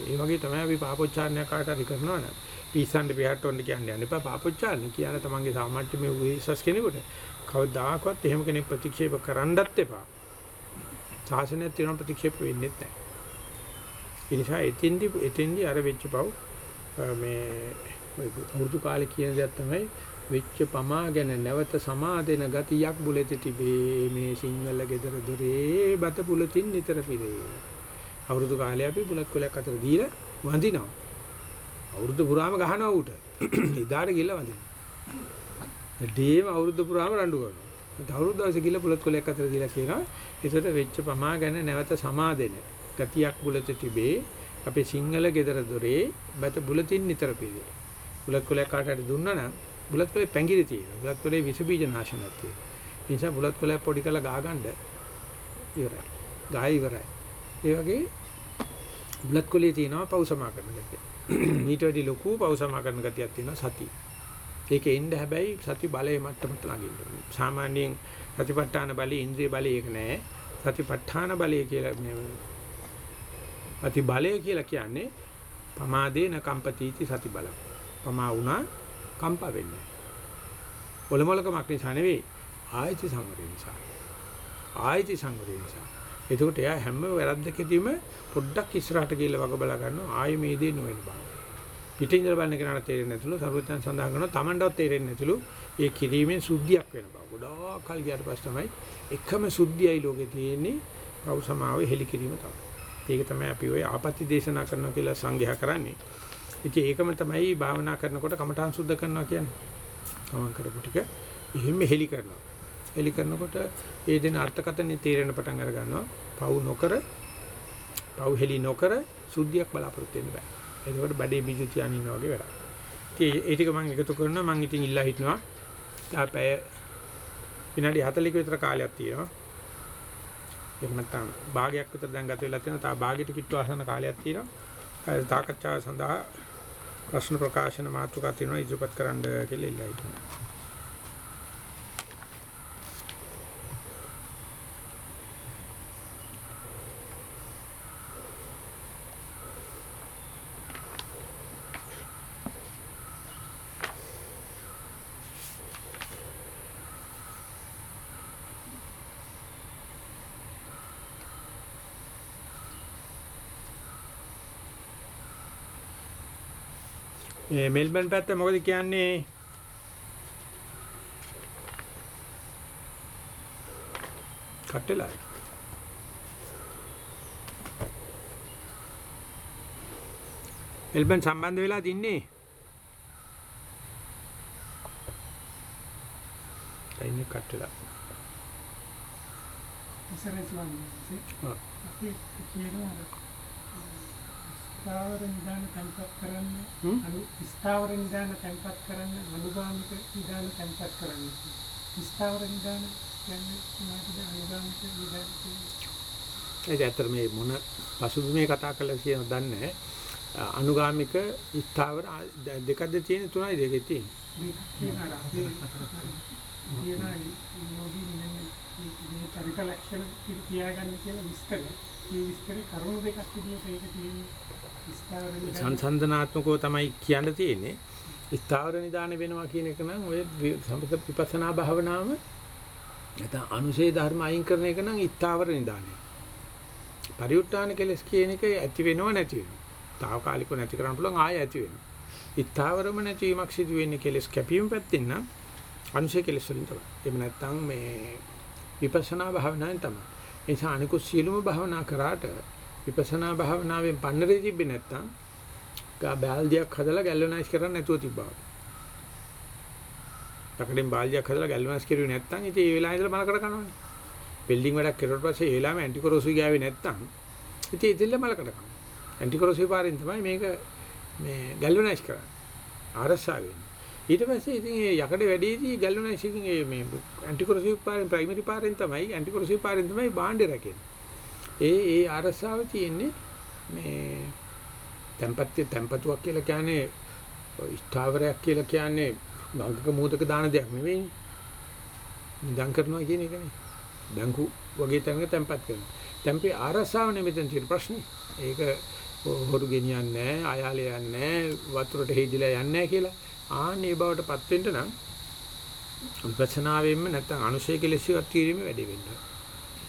ඒ වගේ තමයි අපි පාපොච්චාරණය කාට හරි කරනවා නම් පිස්සන්ඩ පියාට ඔන්න කියන්නේ යන්න එපා පාපොච්චාරණය කියන තමන්ගේ සාමාන්‍ය මේ විශ්වාස කෙනෙකුට කවදාකවත් එහෙම කෙනෙක් ප්‍රතික්ෂේප කරන්නත් එපා. ශාසනය තියෙන ප්‍රතික්ෂේප වෙන්නේ නැහැ. ඒ නිසා එතින්දි එතින්දි අර වෙච්ච පව් මේ වෘතු කාලේ කියන දේ තමයි වෙච්ච පමා ගැන නැවත සමාදෙන ගතියක් බුලෙත තිබේ. මේ සිංහල ගෙදර දොරේ බත පුලතින් නිතර පිරේ. අවුරුදු කාලේ අපි බුලත් කොලයක් අතර දීලා වඳිනවා. අවුරුදු පුරාම ගහනවා ඌට. ඉදාට ගිහලා වඳිනවා. ඩේම අවුරුදු පුරාම රණ්ඩු කරනවා. අවුරුදු දවසේ ගිහලා බුලත් කොලයක් අතර දීලා කියනවා. ඒකට වෙච්ච පමා ගැන නැවත සමාදෙන ගතියක් බුලත තිබේ. අපේ සිංහල ගෙදර දොරේ බත බුලතින් නිතර පිරේ. බුලත් කොලයක් කාටට දුන්නා නම් බුලත් කොලේ පැංගිරි තියෙනවා. බුලත් කොලේ විස බීජ නාශනයක් තියෙනවා. ඒ නිසා බුලත් කොලයක් පොඩි කරලා ගා ගන්න ඉවරයි. ගාය ඉවරයි. ඒ වගේ බුලත් කොලේ තියෙනවා පව් සමා කරන ගතිය. ඊට වැඩි ලොකු පව් සමා කරන ගතියක් තියෙනවා සතිය. ඒකේ ඉන්න හැබැයි සති බලයේ මට්ටමට ළඟින්න ඕනේ. සාමාන්‍යයෙන් සතිපට්ඨාන බලය ඉන්ද්‍රිය බලය ඒක නෑ. සතිපට්ඨාන බලය කියලා අති බලය කියලා කියන්නේ පමාදේන කම්පතිති සති බල. පමා වුණා කම්ප වෙන්නේ. ඔලොමලකමක් නිසා නෙවෙයි ආයති සංවරය නිසා. ආයති සංවරය නිසා. එතකොට එයා හැම වැරද්දකදීම පොඩ්ඩක් ඉස්සරහට ගිහලා වග බලා ගන්නවා ආයෙ මේ දේ නොවන බව. පිටින් ඉඳලා බලන කෙනාට තේරෙන්නේ නැතුළු සරුවචන් සඳහන් කරනවා Tamandවත් තේරෙන්නේ නැතුළු ඒ කිරීමෙන් සුද්ධියක් වෙන බව. ගොඩාක් කල් ගියාට පස්සේ තමයි එකම සුද්ධියයි ලෝකේ තියෙන්නේ පව් සමාවේ හෙලි කිරීම තමයි. ඒක තමයි අපි ওই ආපත්‍ය දේශනා කරනවා කියලා සංඝයා කරන්නේ. ඉතින් ඒකම තමයි භාවනා කරනකොට කමඨාන් සුද්ධ කරනවා කියන්නේ. තමන් කරපු ටික එහෙම හෙලි කරනවා. හෙලි කරනකොට ඒ දෙන අර්ථකථනය තේරෙන පටන් අර ගන්නවා. පව් නොකර පව් හෙලි නොකර සුද්ධියක් බලාපොරොත්තු වෙන්න බෑ. එතකොට බඩේ බිජු තියාගෙන ඉන්නා වගේ වැඩක්. ඉතින් ඒ ටික මම එකතු කරනවා මම ඉතින් ඉල්ලා හිටනවා. තාපය විනාඩි 40ක විතර කාලයක් තියෙනවා. එහෙම නැත්නම් භාගයක් විතර දැන් ගත වෙලා තියෙනවා. තා භාගයට කිට්ටු ආසන කාලයක් තියෙනවා. තාකච්ඡාව සඳහා ප්‍රශ්න ප්‍රකාශන මාතෘකා තියෙනවා ඉදිරිපත් කරන්න කියලා ඉල්ලා හිටිනවා. මේ මෙල්බන් පැත්ත මොකද කියන්නේ? කට්ටලා. මෙල්බන් සම්බන්ධ වෙලා තින්නේ. අයිනේ කට්ටලා. ඉස්සරහ ස්වාමීන් වහන්සේ අපි කියනවා ස්ථාවර නිදාන තැන්පත් කරන්න අනු ස්ථාවර නිදාන තැන්පත් කරන්න අනුගාමික නිදාන තැන්පත් කරන්න ස්ථාවර නිදාන කියන්නේ අනුගාමික නිදාන ඒ ඇත්තට මේ මොන පසුබිමේ කතා කරලා කියන දන්නේ අනුගාමික ස්ථාවර දෙකක්ද තියෙන තුනයි දෙකේ තියෙන. නෙමෙයි චරිත ලක්ෂණ තියාගන්න කියලා විස්තර. මේ විස්තර කරුණු දෙකක් විදිහට ඒක තියෙන්නේ. සංසන්දනාත්මකව තමයි කියන්න තියෙන්නේ. ස්ථාවර නිදාන වෙනවා කියන එක නම් ඔය සම්පත විපස්සනා භාවනාව නැත්නම් අනුසේ ධර්ම අයින් කරන එක නම් ස්ථාවර නිදානයි. පරිඋත් ทาน කෙලස් කියන එක ඇති වෙනව නැති වෙනව. తాවකාලිකව නැති කරන්න පුළුවන් ආය ඇති වෙනවා. ස්ථාවරම නැතිවීමක් සිදු වෙන්නේ කෙලස් කැපීම පැත්තෙන් නම් අනුසේ කෙලස් වලින් තමයි. එහෙම නැත්නම් මේ විපස්සනා භාවනාවෙන් තමයි. ඒ නිසා අනිකුත් සියලුම භාවනා කරාට විපස්සනා භාවනාවෙන් පන්නරේ තිබ්බේ නැත්තම් ගා බාල්දියක් හදලා ගැල්වනයිස් කරන්න නැතුව තිබ්බා. තකඩෙන් බාල්දියක් හදලා ගැල්වනයිස් කරුවේ නැත්තම් ඉතින් ඒ වෙලාවේ ඉඳලා මලකට කනවනේ. බිල්ඩින් වැඩක් කරුවට පස්සේ ඒ වෙලාවෙම ඇන්ටි කොරෝසිව් ගාවේ නැත්තම් ඉතින් ඉතින්ල මලකට කනවා. ඇන්ටි කොරෝසිව් පාරෙන් තමයි මේක මේ ගැල්වනයිස් කරන්නේ. ආරසා වෙන්නේ. ඊට පස්සේ ඉතින් ඒ යකඩ වැඩිදී ගැල්වනයිස් එකකින් ඒ මේ ඇන්ටි කොරෝසිව් පාරෙන් ප්‍රයිමරි පාරෙන් තමයි ඇන්ටි කොරෝසිව් පාරෙන් තමයි බාණ්ඩේ රැකෙන්නේ. ඒ ඒ අරසාව තියෙන්නේ මේ tempatය tempatuක් කියලා කියන්නේ ස්ථාවරයක් කියලා කියන්නේ නංගක මූදක දාන දෙයක් නෙවෙයි. නිදන් කරනවා කියන එක නේ. බැංකු වගේ තැනක tempat කරනවා. tempේ අරසාව නෙමෙතෙන් තියෙන ප්‍රශ්නේ. ඒක හොරු ගෙනියන්නේ නැහැ, අයාලේ යන්නේ නැහැ, වතුරට හේදිලා යන්නේ නැහැ කියලා. ආන්නේ බවටපත් වෙන්න නම් විපස්සනාවෙන්ම නැත්නම් අනුශය කෙලෙසියක් කිරීමේ වැඩි වෙන්න.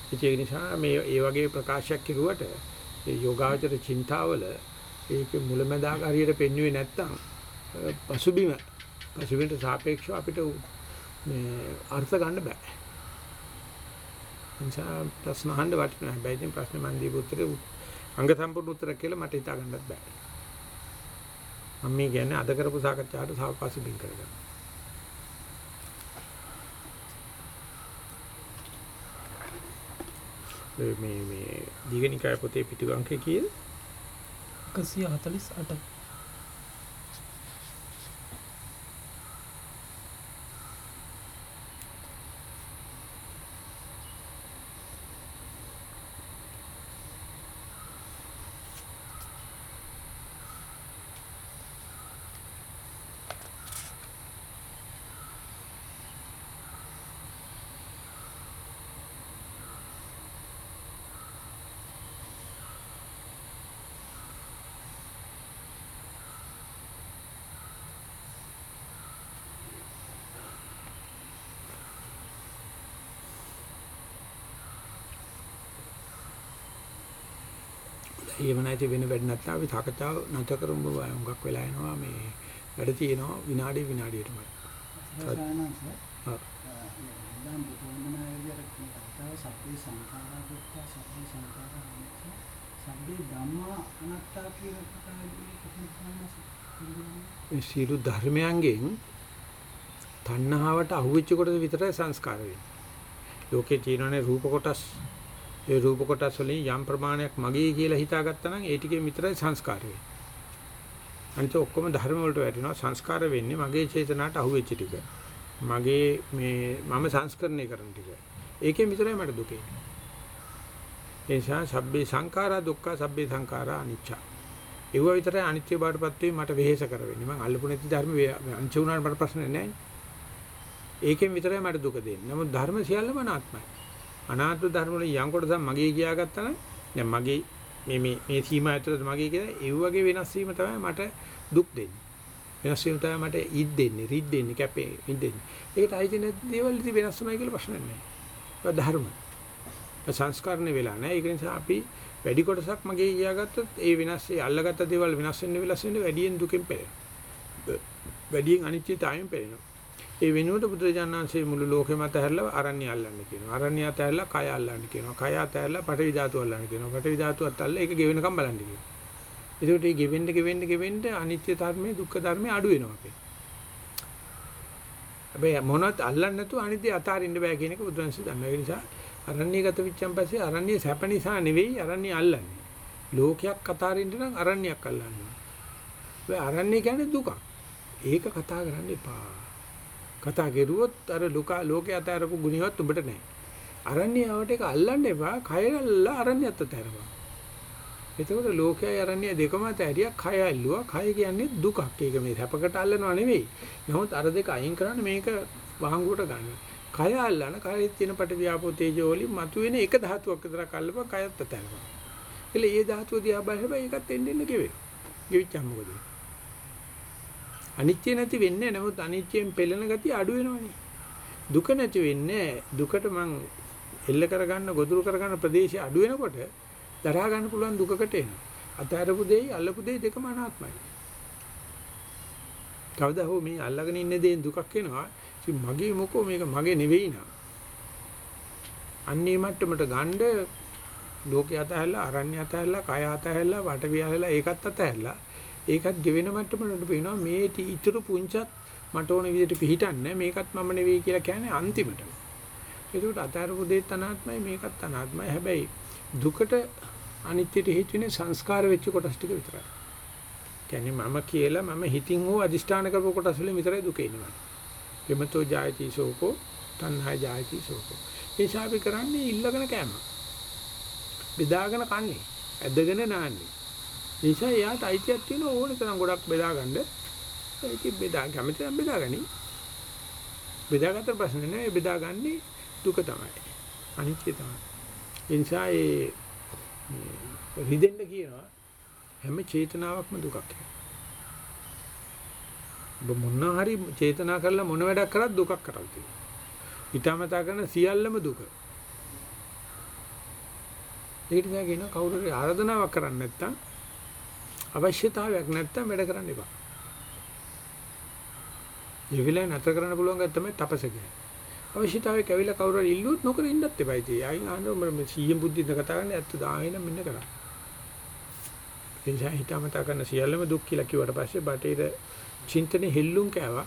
ඒක නිසා මේ ඒ වගේ ප්‍රකාශයක් කෙරුවට ඒ යෝගාචර චින්තාවල ඒක මුලැමැදාක හරියට පෙන්වුවේ නැත්තම් පසුබිම පසුබිමට සාපේක්ෂව අපිට මේ අර්ථ ගන්න බෑ. නිසා ප්‍රශ්න අහන්න වටිනවා. හැබැයි ඉතින් ප්‍රශ්න මන් දීපු උත්තරේ අංග සම්පූර්ණ උත්තර කියලා මට හිතා ගන්නත් බෑ. මම මේ කියන්නේ අද කරපු සාකච්ඡාවට සාපසුබින් කරගන්න. මේ මේ දීඝනිකාය පොතේ පිටුවංකේ කීයද? 148 148 එහෙම නැති වෙන වැඩ නැත්නම් අපි සාකච්ඡාව නැත කරමු හුඟක් වෙලා එනවා මේ වැඩ තියෙනවා විනාඩි විනාඩියටමයි. සානංශ ඔව්. දැන් බුදුන්වහන්සේ විදියට කතාව සබ්බේ සංඛාරා දුක්ඛ සබ්බේ සංඛාරා අනිත්‍ය සබ්බේ ධම්මා අනාත්තා කියන කතාවේදී කොහොමද සානංශ මේ සියලු ධර්මයන්ගෙන් තණ්හාවට අහුවෙච්ච කොටස විතරයි සංස්කාර වෙන්නේ. ලෝකේ තියෙනනේ රූප කොටස්. ඒ රූප කොටස් වලින් යම් ප්‍රමාණයක් මගේ කියලා හිතාගත්තා නම් ඒ ටිකේ විතරයි සංස්කාර වෙන්නේ. අනිත ඔක්කොම ධර්ම වලට වැටෙනවා සංස්කාර වෙන්නේ මගේ චේතනාවට අහුවෙච්ච ටික. මගේ මේ මම සංස්කරණය කරන ටික. ඒකෙන් විතරයි මට දුක එන්නේ. ඒ නිසා සබ්බේ සංඛාරා දුක්ඛ සබ්බේ සංඛාරා අනිච්ච. ඒව විතරයි අනිත්‍ය බාටපත් වෙයි මට වෙහෙස කර වෙන්නේ. මම අල්ලපු නැති ධර්ම අනිච්ච වුණාට මට ප්‍රශ්න නැහැ. ඒකෙන් විතරයි මට දුක දෙන්නේ. නමුත් ධර්ම සියල්ලම අනාත්මයි. අනාත්ම ධර්ම වල යම් කොටසක් මගේ කියාගත්තා නම් දැන් මගේ මේ මේ මේ සීමා ඇතුළත මගේ කියලා ඒ වගේ වෙනස් වීම තමයි මට දුක් දෙන්නේ. වෙනස් වීම තමයි මට ඉද් දෙන්නේ, රිද් දෙන්නේ, කැපේ ඉද් දෙන්නේ. ඒකට අයිති නැති දේවල් ඉතින් වෙනස් වුණා කියලා ප්‍රශ්න නැහැ. ඒක ධර්ම. සංස්කරණය වෙලා නැහැ. ඒක නිසා අපි වැඩි කොටසක් මගේ කියාගත්තොත් ඒ වෙනස් ඒ අල්ලගත්ත දේවල් වෙනස් වෙන්න වෙනස් වෙන්න වැඩියෙන් දුකෙන් පෙළෙනවා. වැඩියෙන් අනිත්‍යතාවයෙන් පෙළෙනවා. ඒ වෙනුවට බුදුරජාණන්සේ මුළු ලෝකෙම අතහැරලා අරණ්‍ය අල්ලන්න කියනවා. අරණ්‍ය අතහැරලා කය අල්ලන්න කියනවා. කය අතහැරලා පඨවි ධාතු අල්ලන්න කියනවා. පඨවි ධාතු අතහැරලා ඒක ගෙවෙනකම් බලන්න කියනවා. ඒකට මේ ගෙවෙන්න ගෙවෙන්න ගෙවෙන්න අනිත්‍ය ධර්මයේ දුක්ඛ ධර්මයේ අඩු වෙනවා අපේ. හැබැයි මොනවත් අල්ලන්න නැතුව අනිත්‍ය අතාරින්න බෑ කියන එක බුදුන්සේ දන්නවා. ඒ නිසා අරණ්‍යගත විච්ඡන් පස්සේ අරණ්‍ය සැප නිසා නෙවෙයි අරණ්‍ය අල්ලන්නේ. ලෝකයක් අතාරින්න නම් අරණ්‍යයක් අල්ලන්න ඕනේ. අරණ්‍ය කියන්නේ දුක. ඒක කතා කරන්න එපා. කතා කරුවොත් අර ලෝක ලෝකේ අතාරපු ගුණියවත් උඹට නැහැ. අරණ්‍ය ආවට ඒක අල්ලන්න එපා. කයල්ලා අරණ්‍යත් අතාරපන්. එතකොට ලෝකයයි අරණ්‍ය දෙකම ඇතරියා කය ඇල්ලුවා. කය කියන්නේ දුකක්. ඒක මේ සැපකට අල්ලනව නෙවෙයි. නමුත් අර දෙක අයින් කරන්න මේක වහංගුවට ගන්න. කය අල්ලන කයෙත් තියෙන පට ව්‍යාපෝ තේජෝ වලින් මතුවෙන එක ධාතුවක් විතරක් අල්ලපන් කයත් අතහැරපන්. එල ඒ ධාතුව දිහා බලලා ඒකත් එන්න එන්න ගෙවෙන. ගෙවිච්චම මොකද? අනිත්‍ය නැති වෙන්නේ නමුත් අනිත්‍යයෙන් පෙළෙන ගතිය අඩු වෙනවනේ. දුක නැති වෙන්නේ දුකට මං එල්ල කරගන්න ගොදුරු කරගන්න ප්‍රදේශය අඩු වෙනකොට දරා ගන්න පුළුවන් දුකකට එනවා. අතහැරපු දෙයි අල්ලපු දෙයි දෙකම අනාත්මයි. කවදා හෝ මේ අල්ලගෙන ඉන්න දේ දුකක් වෙනවා. ඉතින් මගේ මොකෝ මේක මගේ නෙවෙයි නා. අන්නේ මට්ටමට ගණ්ඩ ලෝකේ අතහැරලා අරණ්‍ය අතහැරලා කය අතහැරලා වටවිය අතහැරලා ඒකත් අතහැරලා ඒකත් ගෙවෙන මට්ටමකට පේනවා මේ ඊතුරු පුංචත් මට ඕන විදිහට පිහිටන්නේ මේකත් මම නෙවෙයි කියලා කියන්නේ අන්තිමට. ඒකට අතහැරපු දෙයත් අනාත්මයි මේකත් අනාත්මයි. හැබැයි දුකට අනිත්‍යට හේතු වෙන්නේ සංස්කාර වෙච්ච කොටස් ටික විතරයි. කියන්නේ මම කියලා මම හිතින් හෝ අදිෂ්ඨාන කරපු කොටස් වලින් විතරයි දුක එන්නේ. එමතෝ ජායති සෝකෝ තණ්හා ජායති සෝකෝ. ඒ ශාපි කරන්නේ ඉල්ලගෙන කෑම. බෙදාගෙන කන්නේ. ඇදගෙන නාන්නේ. ඒ නිසා එයාට අයිතියක් තියෙන ඕන තරම් ගොඩක් බෙදා ගන්න. ඒක බෙදා කැමති නම් බෙදාගනි. බෙදාගත්ත ප්‍රශ්නේ නෑ බෙදාගන්නේ දුක තමයි. අනිත්‍ය තමයි. ඒ නිසා ඒ රිදෙන්න කියනවා හැම චේතනාවක්ම දුකක් කියලා. ඔබ මොන හරි චේතනා කරලා මොන වැඩක් කරත් දුකක් කරල් තියෙනවා. ඊටමතා කරන සියල්ලම දුක. ඒකට නෑ කියන කවුරු හරි ආරාධනාවක් කරන්නේ නැත්තම් අවශ්‍යතාවයක් නැත්තම් වැඩ කරන්න එපා. ඒ වෙලාවේ නැතර කරන්න පුළුවන් ගැත් තමයි තපස කියන්නේ. අවශ්‍යතාවයක් ඇවිල්ලා කවුරු හරි ඉල්ලුවොත් නොකර ඉන්නත් එපා ඉතින්. අයින් ආනෝ මම සීයෙන් බුද්ධියෙන් කතා කරන්නේ ඇත්ත දාගෙන මෙන්න කරා. ඒ නිසා හිතාමතා කරන සියල්ලම දුක් කියලා කිව්වට පස්සේ බටේර චින්තනේ හෙල්ලුම් කෑවා.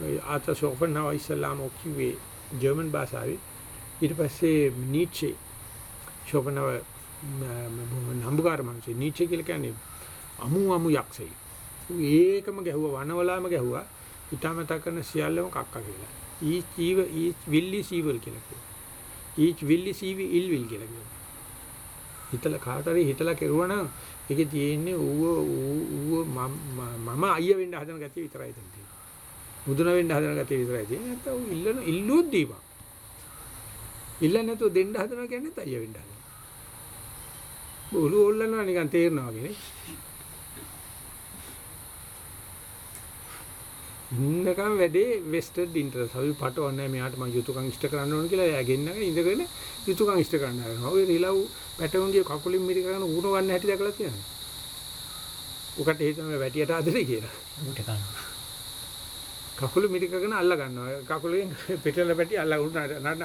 ඔය ආත ෂෝපන්හාවර් ඉස්ලාම කිව්වේ ජර්මන් භාෂාවේ. ඊට පස්සේ නීචේ ෂෝපන්හාවර් නම්බුකාර මිනිස්සු නීචේ කියලා කියන්නේ අමු අමු යක්ෂයෙක්. ඒකම ගැහුවා වනවලාම ගැහුවා. හිතාමතා කරන සියල්ලම කක්ක කියලා. each evil each will is evil කියලා කියනවා. each will is evil ill will කියලා කියනවා. හිතලා කාටරි හිතලා කෙරුවා නම් ඒකේ තියෙන්නේ ඌව ඌව මම අයියා වෙන්න හදන ගැතිය විතරයි තියෙන්නේ. මුදුන වෙන්න හදන ගැතිය විතරයි තියෙන්නේ. නැත්නම් ඌ ඉල්ලන ඉල්ලුවොත් දීපන්. ඉල්ලන්නේ නැතුව දෙන්න හදනවා කියන්නේ අයියා වෙන්න හදන. බොළු ඕල්ලනවා නිකන් තේරෙනවා වගේ නේ. ඉන්නකම් වැඩේ වෙස්ටඩ් ඉන්ටරස්. අපි පටවන්නේ මෙයාට මම යුතුයකම් ඉෂ්ට කරන්න ඕන කියලා එයා ගෙන්නගෙන ඉඳගෙන යුතුයකම් ඉෂ්ට කරන්න හදනවා. ඔය රිලව් පැටවුන්ගේ කකුලින් මිරි කරගෙන උණු ගන්න හැටි දැකලා තියෙනවා. උකට හේතුව වැටියට ආදරේ කියලා. ඌට ගන්න. කකුල මිරිකගෙන අල්ල ගන්නවා. කකුලෙන් පිටල පැටි අල්ල උඩ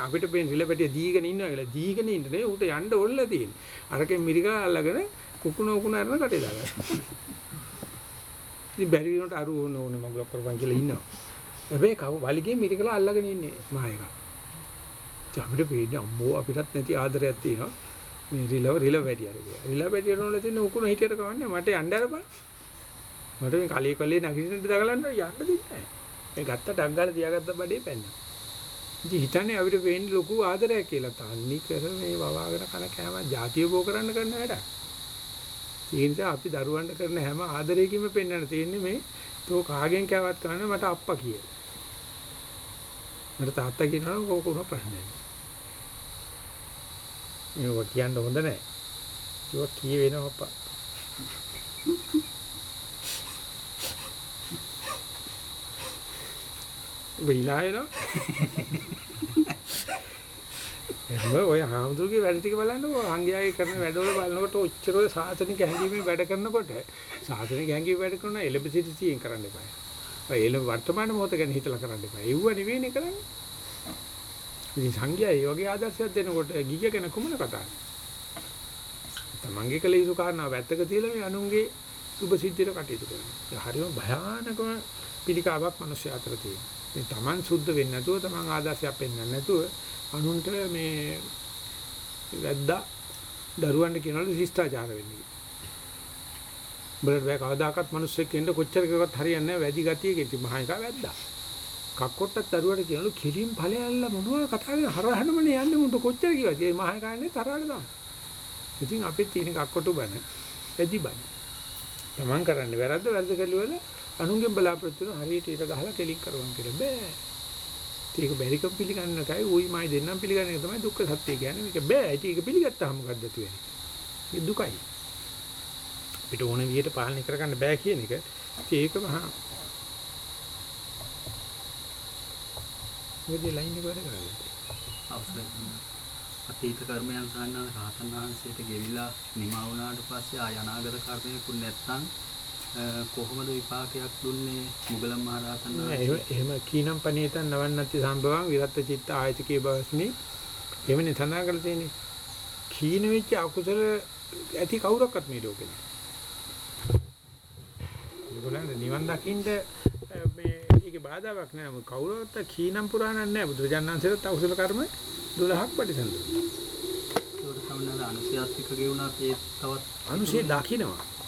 අපිට පේන රිල පැටිය දීගෙන ඉන්නවා කියලා. දීගෙන ඉන්නේ ඌට යන්න ඕල්ලා තියෙන්නේ. අරකින් මිරිකලා අල්ලගෙන කුකුණ උකුණ අරන කටේ දාගන්න. ඉතින් බැරි වෙනකොට අරු ඕන ඕනේ මම කරපන් කියලා ඉන්නවා. හැබැයි කව වලිගේ මිරිකලා අල්ලගෙන ඉන්නේ මායක. ඉතින් අපිට පේන්නේ අම්මෝ අපිටත් නැති ආදරයක් තියෙනවා. මේ රිලව රිලව වැඩි අර කියලා. රිලව වැඩි වල තියෙන උකුණ හිටියට කවන්නේ මට යන්න අරපන්. මට මේ කලී කලී නැගිටින්න දගලන්න යන්න දෙන්නේ නැහැ. මේ ගත්ත ඩක් ගාලා තියාගත්ත බඩේ පැන්නා. ඉතින් හිතන්නේ අපිට වෙන්නේ ලොකු ආදරයක් කියලා. තන්නි කර මේ වවාගෙන කන කෑම જાතිය බෝ කරන්න කරන වැඩක්. ඒ නිසා අපි දරුවන්ට කරන හැම ආදරයකින්ම පෙන්වන්න තියෙන්නේ මේ තෝ කාගෙන් කෑවත් කරන්නේ මට අප්පා කියලා. මට තාත්තා කියනවා කොහොම ප්‍රශ්නයක්. මේක කියන්න හොඳ නැහැ. ඒක කිය වෙනවා අප්පා. වෙයිලායන එහම ඔය හාමුදුරුවෝ වැඩ ටික බලන්නකෝ අංගයාගේ කරන වැඩවල බලනකොට ඔච්චර ඔය සාසනික හැඟීමෙන් වැඩ කරනකොට සාසනික හැඟීම වැඩ කරන එලෙබසිටි තියෙන් කරන්න එපා. ඔය එළ වර්තමාන මොහොත ගැන හිතලා කරන්න එපා. ඒව නෙවෙයිනේ කරන්නේ. ඉතින් සංඝයා මේ වගේ ආදර්ශයක් දෙනකොට ගිග ගැන කුමන කතාවද? තමන්ගේ කළ යුතු කාරණා වැත්තක තියලා මේ අනුන්ගේ සුභ සිද්ධියට කටයුතු කරනවා. ඒ හරියම භයානකම පිළිකාවක් මිනිස්සු අතර තියෙනවා. මේ තමන් සුද්ධ වෙන්නේ නැතුව තමන් ආදර්ශයක් පෙන්වන්නේ නැතුව අනුන්ට මේ වැද්දා දරුවන්ට කියනවලු ශිෂ්ටාචාර වෙන්නේ. බලන්න බෑ කවදාකවත් මිනිස්සෙක් ඉන්න කොච්චර කිව්වත් හරියන්නේ නැහැ වැඩි ගතියක ඉති මහා එක වැද්දා. කක්කොට්ටත් දරුවට කියනලු කිරින් ඵලයල්ල මොනවා කතා කරන්නේ හරහනමනේ යන්නේ මුන්ට කොච්චර කිව්වද මේ මහා එකන්නේ තරහට දාන්න. ඉතින් අපිත් තියෙන කක්කොටු බන වැඩි බන. තමන් කරන්නේ වැරද්ද වැරද්ද කළුවල අනුන්ගෙන් බලාපොරොත්තු වෙන හරියට ඊට ගහලා කෙලින් කරවන් කියලා බෑ. ඒක බැරිකම් පිළිගන්න එකයි ওই මයි දෙන්නම් පිළිගන්න එක තමයි දුක්ඛ සත්‍ය කියන්නේ. මේක බෑ. ඒක පිළිගත්තාම මොකද්ද තියෙන්නේ? මේ දුකයි. අපිට ඕන විදිහට පාලනය කරගන්න බෑ කියන එක ඒක මහා මොකද ලයින් එක වැඩ කරන්නේ? අවසරයි. අතීත කර්මයන් සාන්නා රහතන් වහන්සේට ගෙවිලා නිමා වුණාට පස්සේ ආය අනාගත කර්මයකුත් නැත්තම් අ, කොහොමද විපාකයක් දුන්නේ මුගලන් මහ රහතන් වහන්සේ? එහෙම කීනම් පනීතන් නවන්නත්ති සම්භවං විරත් චිත්ත ආයතිකේ බවස්මි. එවනේ තනා කරලා තියෙන්නේ. කීන වෙච්ච අකුසල ඇති කවුරක්වත් මේ ලෝකේ නැහැ. ඒගොල්ලන්ට නිවන් දකින්න මේ ඒකේ බාධාවක් නෑ. කවුරුවත් කීනම් පුරාණක් නෑ. බුදුරජාණන්සේට අකුසල කර්ම 12ක් පරිසම්ද. ඒකට සමනල අනුශාස්තික ගෙවුණාත් ඒ තවත් අනුශේ දකින්නවා.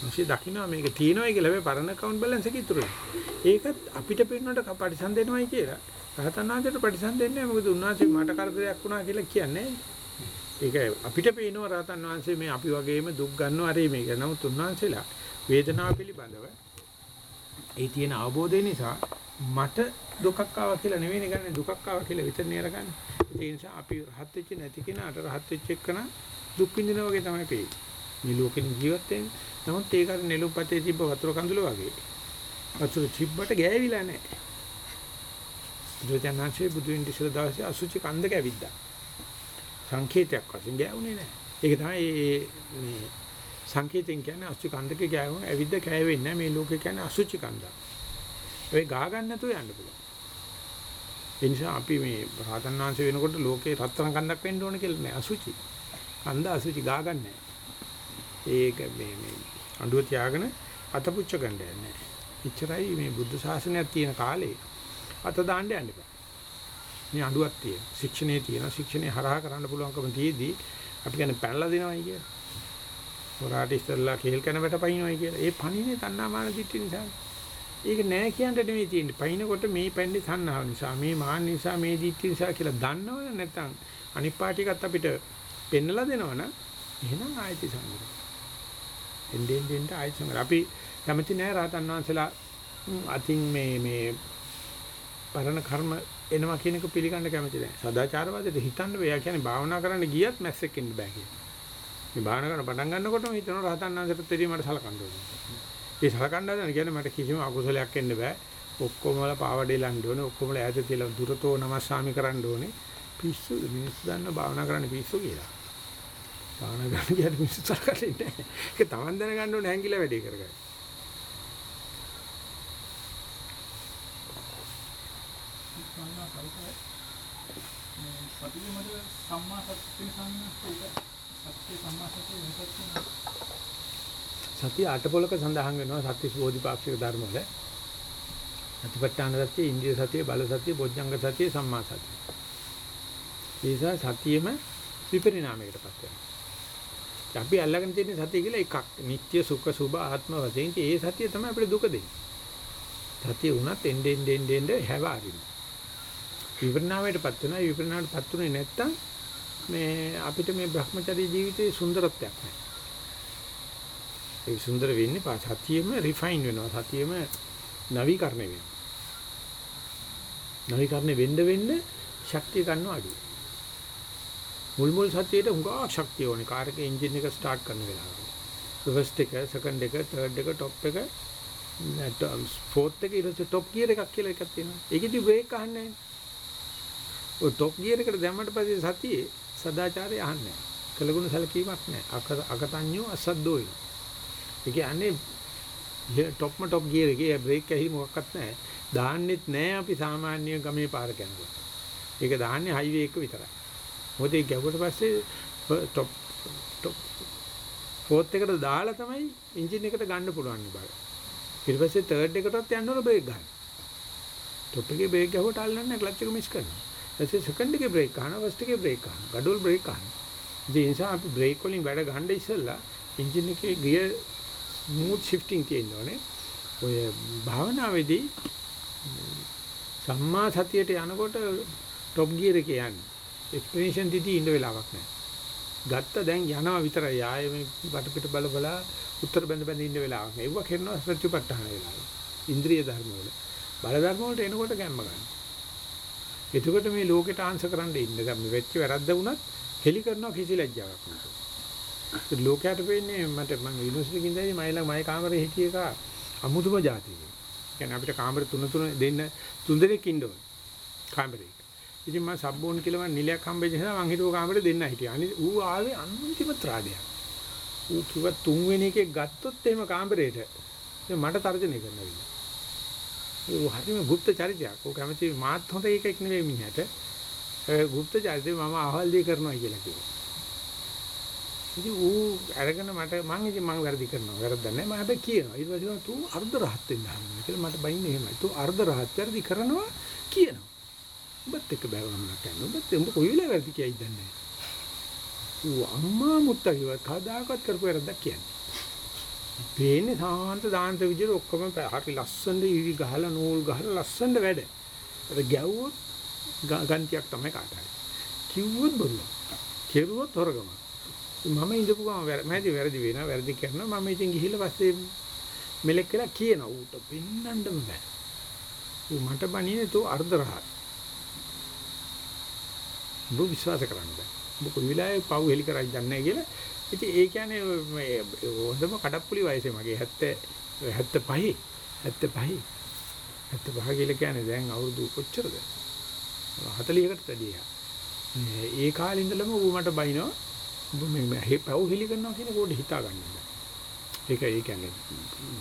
අනුශේ දකින්නවා මේක තියෙනවා කියලා මේ පරණ account balance එක ඉතුරු වෙනවා. ඒකත් අපිට පෙන්නනට පරිසම් දෙනවයි කියලා. රහතන් වහන්සේට පරිසම් දෙන්නේ නැහැ. මොකද උන්වහන්සේ මට කරදරයක් වුණා කියලා කියන්නේ ඒක අපිට පේනවා රහතන් වහන්සේ මේ අපි වගේම දුක් ගන්නවා අරේ මේක. නමුත් උන්වහන්සේලා වේදනාව පිළිබඳව ඒ තියෙන අවබෝධය නිසා මට දුකක් ආවා කියලා නෙවෙයි ගන්නේ දුකක් ආවා කියලා විතරනේ අරගන්නේ. ඒ නිසා අපි රහත් වෙච්ච නැති කෙනාට රහත් වෙච්ච එකන දුක් විඳිනා වගේ තමයි පේන්නේ. මේ ලෝකෙ ජීවත් වෙන්නේ. නමුත් ඒක අර නෙළුම්පතේ තිබ්බ වතුර කඳුල වගේ. වතුර තිබ්බට ගෑවිලා නැහැ. බුදුජානනාංශයේ බුදු වෙන ඉස්සර දවසේ අසුචි කන්දක ඇවිද්දා. සංකේතයක් වශයෙන් ගෑවුනේ නැහැ. ඒක තමයි මේ සංකේතෙන් කියන්නේ අසුචි කන්දක ගෑවුන ඇවිද්ද කෑවෙන්නේ නැහැ. මේ ලෝකේ කියන්නේ අසුචි කන්දක්. ඒ ගා ගන්න නැතුව යන්න පුළුවන්. ඒ නිසා අපි මේ රහතන් වහන්සේ වෙනකොට ලෝකේ රත්තරන් කන්දක් වෙන්න ඕන කියලා නෑ අසුචි. කන්ද අසුචි ගා ගන්න නෑ. ඒක මේ මේ අඬුව තියාගෙන අතපුච්ච ගන්න යන්නේ. එච්චරයි මේ බුද්ධ ශාසනයක් තියෙන කාලේ අත දාන්න යන්න එපා. මේ අඬුවක් තියෙන. ශික්ෂණේ තියෙන. ශික්ෂණේ හරහා කරන්න පුළුවන්කම තියේදී අපි කියන්නේ පැනලා දෙනවයි කියලා. හොරාට ඉස්සල්ලා කේල් කන වැට පයින්නවයි කියලා. ඒ පණිනේ තණ්හාමාන දිට්ඨි නිසා. ඒක නෑ කියන්න නෙමෙයි තියෙන්නේ. පයින්නකොට මේ පැන්නේ තණ්හාව නිසා, මේ මාන්න නිසා, මේ දිට්ඨි නිසා කියලා දන්නවනේ නැත්නම් අනිත් පාටිකත් අපිට පෙන්නලා දෙනවනම් එහෙනම් ආයති සංගර. එන්නෙන් දෙන්න ආයති සංගර. අපි කැමති නෑ රහතන් වහන්සේලා උම්, අතින් මේ මේ පරණ කර්ම එනවා කියන එක පිළිගන්න කැමති නෑ. සදාචාරවාදයට හිතන්න බෑ. එයා කියන්නේ භාවනා කරන්න ගියත් මැස්සෙක් ඉන්න බෑ කියලා. මේ භාවනා කරන පටන් ගන්නකොටම හිතනවා රහතන් වහන්සේට දෙවි මට සලකන්න ඕනේ. ඒ සලකන්න හදන කියන්නේ මට කිසිම අකුසලයක් එන්න බෑ. ඔක්කොම වල පාවඩේ ලන්න ඕනේ. ඔක්කොම ඈත තියලා දුරතෝ නමස්සාමි කරන්න ඕනේ. පිස්සු මිනිස්සු දන්න භාවනා කරන්න පිස්සු කියලා. භාවනා කරන්න ගියට මිනිස්සු තරකලේ නැහැ. ඒක තමන් දැනගන්න ඕනේ හැංගිලා වැඩේ කරගන්න. සතිය මත සම්මා සතිය සම්මා සත්‍ය සම්මා සතිය වෙනසක් සතිය අටපොලක සඳහන් වෙනවා සත්‍ය බෝධිපාක්ෂික ධර්ම වල. අතිපට්ඨාන සතිය, ඉන්ද්‍රිය සතිය, බල සතිය, බොජ්ජංග සතිය, සම්මා සතිය. ඒ නිසා සතියෙම විපරිණාමයකටපත් වෙනවා. අපි අල්ලගෙන තියෙන සතිය කියලා එකක්. නিত্য සුඛ සුභ ආත්ම වශයෙන් ඒ සතිය තමයි අපිට දුක දෙන්නේ. සතිය උනත් එන්නේ එන්නේ එන්නේ හැව අරින්න. විපරිණාමයටපත් වෙනවා. විපරිණාමයටපත් උනේ නැත්තම් මේ අපිට මේ Brahmacharya ජීවිතේ සුන්දරත්වයක් නැහැ. ඒ සුන්දර වෙන්නේ පා සතියෙම රිෆයින් වෙනවා. සතියෙම නවීකරණය වෙනවා. නවීකරණය වෙන්න වෙන්න ශක්තිය ගන්නවා අඩු. මුල් මුල් සතියේට හුඟක් ශක්තිය ඕනේ. කාර් එකේ එන්ජින් එක ස්ටාර්ට් කරන වෙලාවට. ෆස්ට් එක, සෙකන්ඩ් එක, තර්ඩ් එක, টොප් එක, ෆෝත් එක ඊට පස්සේ টොප් ගියර් එකක් කියලා එකක් තියෙනවා. ඒකෙදි බ්‍රේක් අහන්නේ නැහැ. ඔය টොප් ගියර් එකට දැම්මට පස්සේ සතියේ සදාචාරය අහන්නේ නැහැ. කළගුණ සැලකීමක් නැහැ. අකතඤ්ඤෝ අසද්දෝ වෙනවා. ඒ කියන්නේ টොප්ම টොප් ගියර් එකේ බ්‍රේක් ඇහිලි මොකක්වත් නැහැ. දාන්නෙත් නැහැ අපි සාමාන්‍ය ගමේ පාර යනකොට. ඒක දාන්නේ හයිවේ එක විතරයි. මොකද ඒ ගැවුවට පස්සේ টොප් টොප් ෆෝත් එකට දාලා තමයි එන්ජින් එකට ගන්න පුළුවන් බල. ඊට පස්සේ තර්ඩ් එකටත් යන්න ඕන බ්‍රේක් ගන්න. টොප් එකේ බ්‍රේක් ගැහුවට අල්ලන්නේ ක්ලච් එක මිස් කරනවා. ඊපස්සේ සෙකන්ඩ් එකේ බ්‍රේක් ගන්නවා, ෆස්ට් එකේ බ්‍රේක් ගන්නවා, ගඩොල් බ්‍රේක් ගන්නවා. ඉතින් ඒ නිසා අපි බ්‍රේක් වලින් වැඩ ගන්න ඉස්සෙල්ලා එන්ජින් එකේ ගියර් ස්මූත් ෂිෆ්ටිං තියෙනවනේ. ඔය භාවනාවේදී සම්මා සතියට යනකොට টොප් ගියර් එකේ යන්නේ. එක්ස්ප්ලනේෂන් දිදී ඉන්න වෙලාවක් නැහැ. ගත්ත දැන් යනවා විතරයි. ආයේ මේ වටපිට බල බල උත්තර බඳ බඳ ඉන්න වෙලාවක් නෑ. ඒව කරනවා සත්‍යපට්ඨාන වෙලාව. ඉන්ද්‍රිය ධර්ම වල. බල ධර්ම වලට එනකොට ගැම්ම ගන්න. එතකොට මේ ලෝකෙට ආන්සර් කරන්න ඉන්න දැන් මේ වෙච්ච වැරද්ද වුණත් හෙලි කරනවා කිසි ලැජ්ජාවක් නැහැ. ඒ ලෝකයට වෙන්නේ මට මම යුනිවර්සිටි එකකින් ඉඳලා මයිලා මගේ කාමරේ හිටිය එක අමුතුම જાතියක්. කියන්නේ අපිට කාමර තුන තුන දෙන්න තුන් දෙනෙක් ඉන්න ඕනේ. කාමරේ. ඉතින් මම සබ්බෝන් කියලා මම නිලයක් හම්බෙච්ච නිසා මං හිතුව කාමරේ දෙන්න හිටියා. අනිත් ඌ ආවේ අන්තිම ත්‍රාඩයක්. ඌ කිව්ව තුන්වෙනි එකේ ගත්තොත් එහෙම කාමරේට ඉතින් මට තර්ජනය කරනවා. ඌ හරිම গুপ্ত චරිතයක්. ඌ කැමති මාත් හොඳ එකෙක් නෙවෙයි මිනිහට. ඒ গুপ্ত චරිතේ මම අහවල් දෙය කරනවා කියලා කිව්වා. ඉතින් ඌ අරගෙන මට මං ඉතින් මං වැරදි කරනවා. වැරද්දක් නැහැ. මම හැබැයි කියනවා. ඊට පස්සේ તું අර්ධ රහත් වෙන්න හම්බුනේ කියලා මට බයින්නේ එහෙමයි. તું අර්ධ රහත් වැරදි කරනවා කියනවා. ඔබත් එක්ක බැලුවම කරනවා. ඔබත් උඹ කොයි වෙලාවෙ වැරදි කියයිද දන්නේ ඌ අම්මා මුත්තා කිව්වා කදාකත් කරපු වැරද්දක් කියන්නේ. පේන්නේ සාන්ත දාන්ත විදිහට ඔක්කොම හරි ලස්සනට ඉවි ගහලා නූල් ගහලා ලස්සනට වැඩ. ඒක ගැව්වොත් ගන්තියක් තමයි කාට හරි. කිව්වොත් බොරුවක්. කෙරුවොත් හොරගම. මම ඉඳපු ගම මෑදී වැරදි වෙනවා වැරදි කරනවා මම ඉතින් ගිහිල්ලා පස්සේ මෙලෙක් කියලා කියනවා ඌට පින්නන්නම බෑ. ඌ මට බණිනේ තෝ අර්ධ රහත්. ඔබ විශ්වාස කරන්න බෑ. ඔබ කොයි වෙලාවෙ පව් හෙලි කරයි දන්නේ නැහැ කියලා. ඉතින් ඒ කියන්නේ මේ හොඳම කඩප්පුලි වයසේ මගේ 70 75 75 75 කියලා කියන්නේ දැන් අවුරුදු කොච්චරද? 40කට වැඩිය. ඒ කාලේ ඉඳලම ඌ මට බයිනවා. ඔබ මේ පව් හෙලි කරනවා කියන කොට හිතා ගන්න බෑ. ඒක ඒ කියන්නේ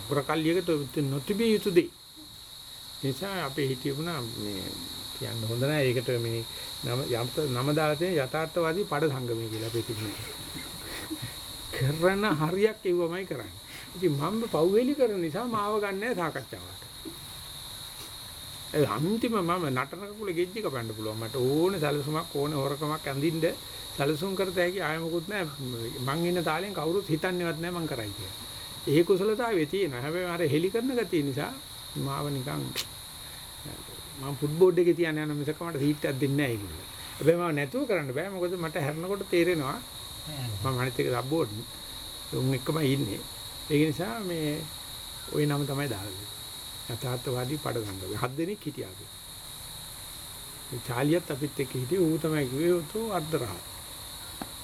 පුරකල්ලියකට නොතිබිය යුතු දෙයක්. නිසා අපේ හිතියුණා මේ කියන්න හොඳ නැහැ. ඒකට මේ නම නම දාලා තියෙන යථාර්ථවාදී පඩ සංගමය කියලා අපේ තිබුණේ. කරන හරියක් එව්වමයි කරන්නේ. ඉතින් මම පව්වෙලි කරන නිසා මාව ගන්නෑ සාකච්ඡාවට. ඒ අන්තිම මම නටන කකුල ගෙජ්ජි කපන්න පුළුවන්. මට ඕනේ සැලසුමක් ඕනේ හොරකමක් ඇඳින්න සැලසුම් කරත හැකි ආය මොකුත් නැහැ. මං ඉන්න තාලෙන් කවුරුත් හිතන්නේවත් නැහැ මං කරයි කියලා. ඒ කුසලතාවය තියෙනවා. හැබැයි අර හෙලි කරන ගතිය නිසා මාව නිකන් මම ෆුට්බෝඩ් එකේ තියන්න යන මිසක මට සීට් එකක් දෙන්නේ නැහැ ඒගොල්ලෝ. හැබැයි මම නැතුව කරන්න බෑ මොකද මට හැරෙනකොට තේරෙනවා මම අනිත් එක සබ්බෝඩ් උන් එක්කම ඉන්නේ. ඒක නිසා මේ ওই නම තමයි දාන්නේ. යථාර්ථවාදී පඩ ගන්නවා. හත් දෙනෙක් හිටියා අපි. ඒ චාලියත් අපිත් එක්ක හිටියේ ඌ තමයි කිව්වේ උතෝ අර්ධරහ.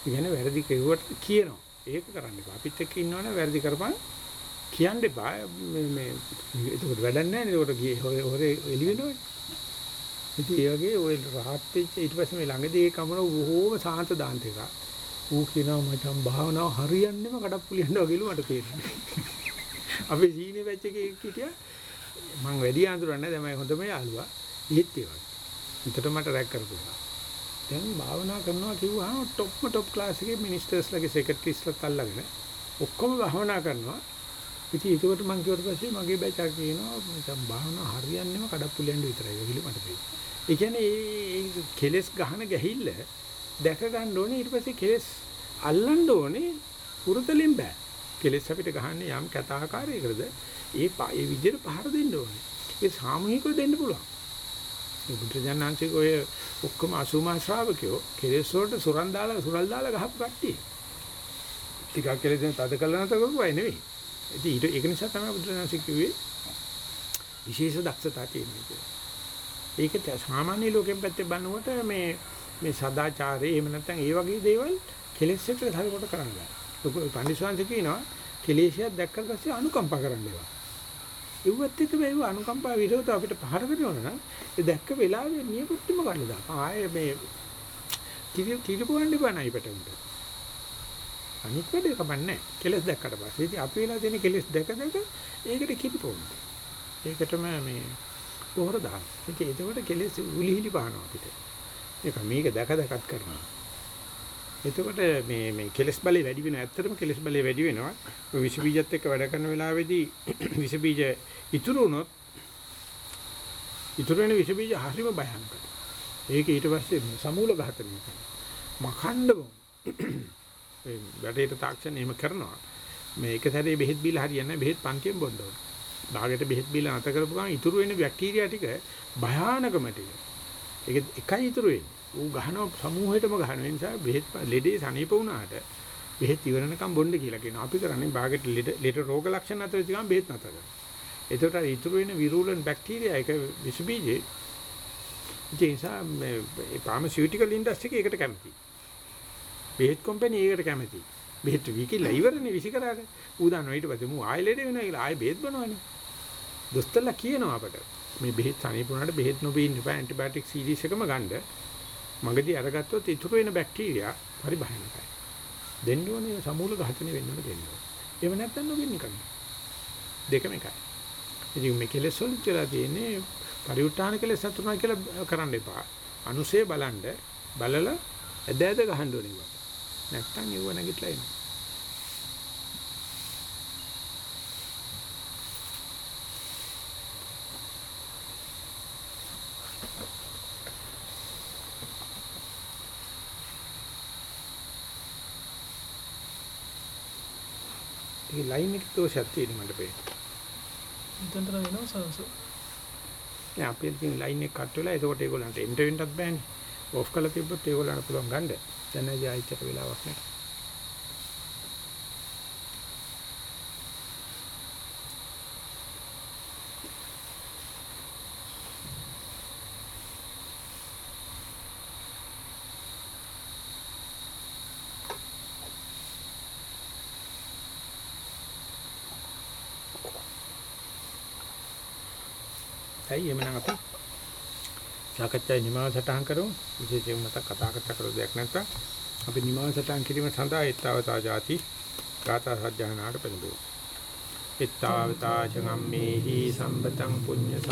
ඉගෙන වැරදි කෙරුවට කියනවා. ඒක කරන්න එපා. අපිත් එක්ක ඉන්නවනේ වැරදි කරපන් කියන්න එපා මේ මේ ඒකට වැඩක් නැහැ නේද? ඒකට ගියේ හොරේ හොරේ එළි වෙනවනේ. ඉතින් ඒ වගේ ඔය රහත් වෙච්ච ඊට පස්සේ මේ ළඟදී ඒ කමන බොහෝම සාන්ත දාන්ත එක. ඌ කියනවා මචං භාවනාව හරියන්නේම කඩප්පුලියන්න වගේලු මට පේනවා. අපේ සීනේ වැච්ච එකේ හිටියා මං වැඩි අඳුරන්නේ දැන් මම හොඳම යාළුවා. ඊත් ඒ වගේ. විතර මට රැක් කරපුවා. දැන් භාවනා කරනවා කිව්වහම টොප්ම টොප් ක්ලාස් එකේ මිනිස්ටර්ස්ලාගේ සෙක්‍රටරිස්ලාත් අල්ලගෙන ඔක්කොම භාවනා කරනවා. ඉතින් ඒකට මං කිව්වට පස්සේ මගේ බැචා කියනවා මචං භාවනා හරියන්නේම කඩප්පුලියන්න විතරයි කියලා මට පේනවා. ඒ කියන්නේ ඒ කෙලස් ගහන ගැහිල්ල දැක ගන්න ඕනේ ඊට පස්සේ කෙලස් අල්ලන්න ඕනේ පුරුතලින් බෑ. කෙලස් අපිට ගහන්නේ යම් කතාකාරයකටද ඒ ඒ විදිහට පහර දෙන්න ඕනේ. ඒ සාමූහිකව දෙන්න පුළුවන්. ඒ බුදුජානනාංශික ඔය ඔක්කොම අසුමා ශ්‍රාවකයෝ කෙලස් වලට සුරන් දාලා සුරල් දාලා ගහපු කට්ටිය. ටිකක් කෙලෙසෙන් තද කළා නැත කරුවයි නෙවෙයි. ඉතින් ඊට ඒක නිසා තමයි බුදුජානනාංශික කිව්වේ විශේෂ දක්ෂතා තියෙනවා කියලා. ඒක සාමාන්‍ය ලෝකෙන් පැත්තේ බලනකොට මේ මේ සදාචාරය එහෙම නැත්නම් ඒ වගේ දේවල් කෙලෙස් එක්ක හරියට කරන්න බෑ. ලොකු පඬිස්වාංශ කියනවා කෙලෙසියක් දැක්කට පස්සේ අනුකම්පා කරන්න ඒවා. ඒවත් එක්ක මේ අනුකම්පා විරෝධ අපිට පහර කරනවා නම් ඒ දැක්ක වෙලාවේ නියපොත්තම ගන්න දාපන්. ආයේ මේ කිරි කිරිපොවන්න බෑ පිට උන්ට. අනිත් වැඩේ කමන්නේ කෙලස් දැක්කට පස්සේ ඉතින් අපි වෙලා තියෙන කෙලස් දැක දැක ඒකට කිරිපොවන්න. ඒකටම මේ පොහොර දාන්න. ඉතින් ඒකට කෙලස් උලිහිලි පානවා අපිට. ඒක මේක දැක දැකත් කරනවා. එතකොට මේ මේ කෙලස් බලය වැඩි වෙනවා. ඇත්තටම කෙලස් බලය වැඩි වෙනවා. ඔය විස බීජත් එක්ක වැඩ කරන වෙලාවේදී විස බීජ ඉතුරු වුණොත් ඉතුරු වෙන විස බීජ හරිම භයානකයි. ඒක ඊට පස්සේ සමූල ඝාතනය කරනවා. මකණ්ඩම ඒ වැඩේට තාක්ෂණ එහෙම කරනවා. මේ එක සැරේ බෙහෙත් බීලා හරියන්නේ නැහැ. බෙහෙත් පන්තියෙන් බොන්න ඕන. භාගයට බෙහෙත් බීලා නැත කරපු ගමන් ඉතුරු වෙන බැක්ටීරියා ටික භයානකම ටික. ඒක එකයි ඉතුරු වෙන්නේ. ඌ ගහනවා සමූහයටම ගහන නිසා බෙහෙත් ලෙඩේ සනීප වුණාට බෙහෙත් ඉවරනකම් බොන්න කියලා කියනවා. අපි කරන්නේ භාගයට ලෙඩ ලෙඩ රෝග ලක්ෂණ නැතර ඉතින් බෙහෙත් නැතර කරනවා. එතකොට අර ඉතුරු වෙන විරූලන් බැක්ටීරියා එක විස බීජේ ඒ නිසා මේ ෆාමසිටිකල් ඉන්ඩස්ට්‍රි එක ඒකට කැමතියි. බෙහෙත් කම්පැනි ඒකට කැමතියි. බෙහෙත් විකිලා ඉවරනේ විසි කරාට ඌ දන්නවා ඊට පස්සේ මූ ආයෙ ලෙඩ වෙනවා කියලා ආයෙ බෙහෙත් බනවනේ. දොස්තරලා කියනවා අපට මේ බෙහෙත් සනීප වුණාට බෙහෙත් නොබී ඉන්න බෑ ඇන්ටිබයොටික් සීරීස් එකම ගන්න. මගදී අරගත්තොත් ඉතුරු වෙන බැක්ටීරියා හරි භයානකයි. දෙන්න ඕනේ සමූල ඝාතනය වෙන්න ඕනේ දෙන්න ඕනේ. ඒව නැත්තම් නොවෙන්නේ කන්නේ. දෙකම එකයි. ඉතින් මේ කෙලෙස් වල කියලා තියෙන්නේ පරිඋත්ථාන කෙලෙස් හතුනා කියලා කරන්න එපා. අනුසේ බලන්න බලලා ඇද ඇද ගහන්න ඕනේ. නැත්තම් ඒව නැගිටලා එනවා. ඒ ලයින් එකේ දෝෂයක් තියෙන මට පේනවා. එතනට වෙනවා සංස. නෑ අපේ තියෙන ලයින් එක කට් වෙලා එතකොට ඒගොල්ලන්ට එන්ටර් වෙන්නත් බෑනේ. ඕෆ් කරලා තිබ්බොත් ඒගොල්ලන්ට පුළුවන් ගන්න. දැන් ඇයි ආයිච්චට වෙලාවක් නෑ. ඇයි එමනම් අපි සාකච්ඡාවේ නිමාව සටහන් කරමු. විශේෂයෙන් මත කතා කරලා කරු දෙයක් නැත්නම් අපි නිමාව සටහන් කිරීම සඳහා ඊතාවතා ಜಾති ගාථා සජ්ජහනාට පෙළඹෙමු ඊතාවතා ච ගම්මේහි සම්පතං පුඤ්ඤ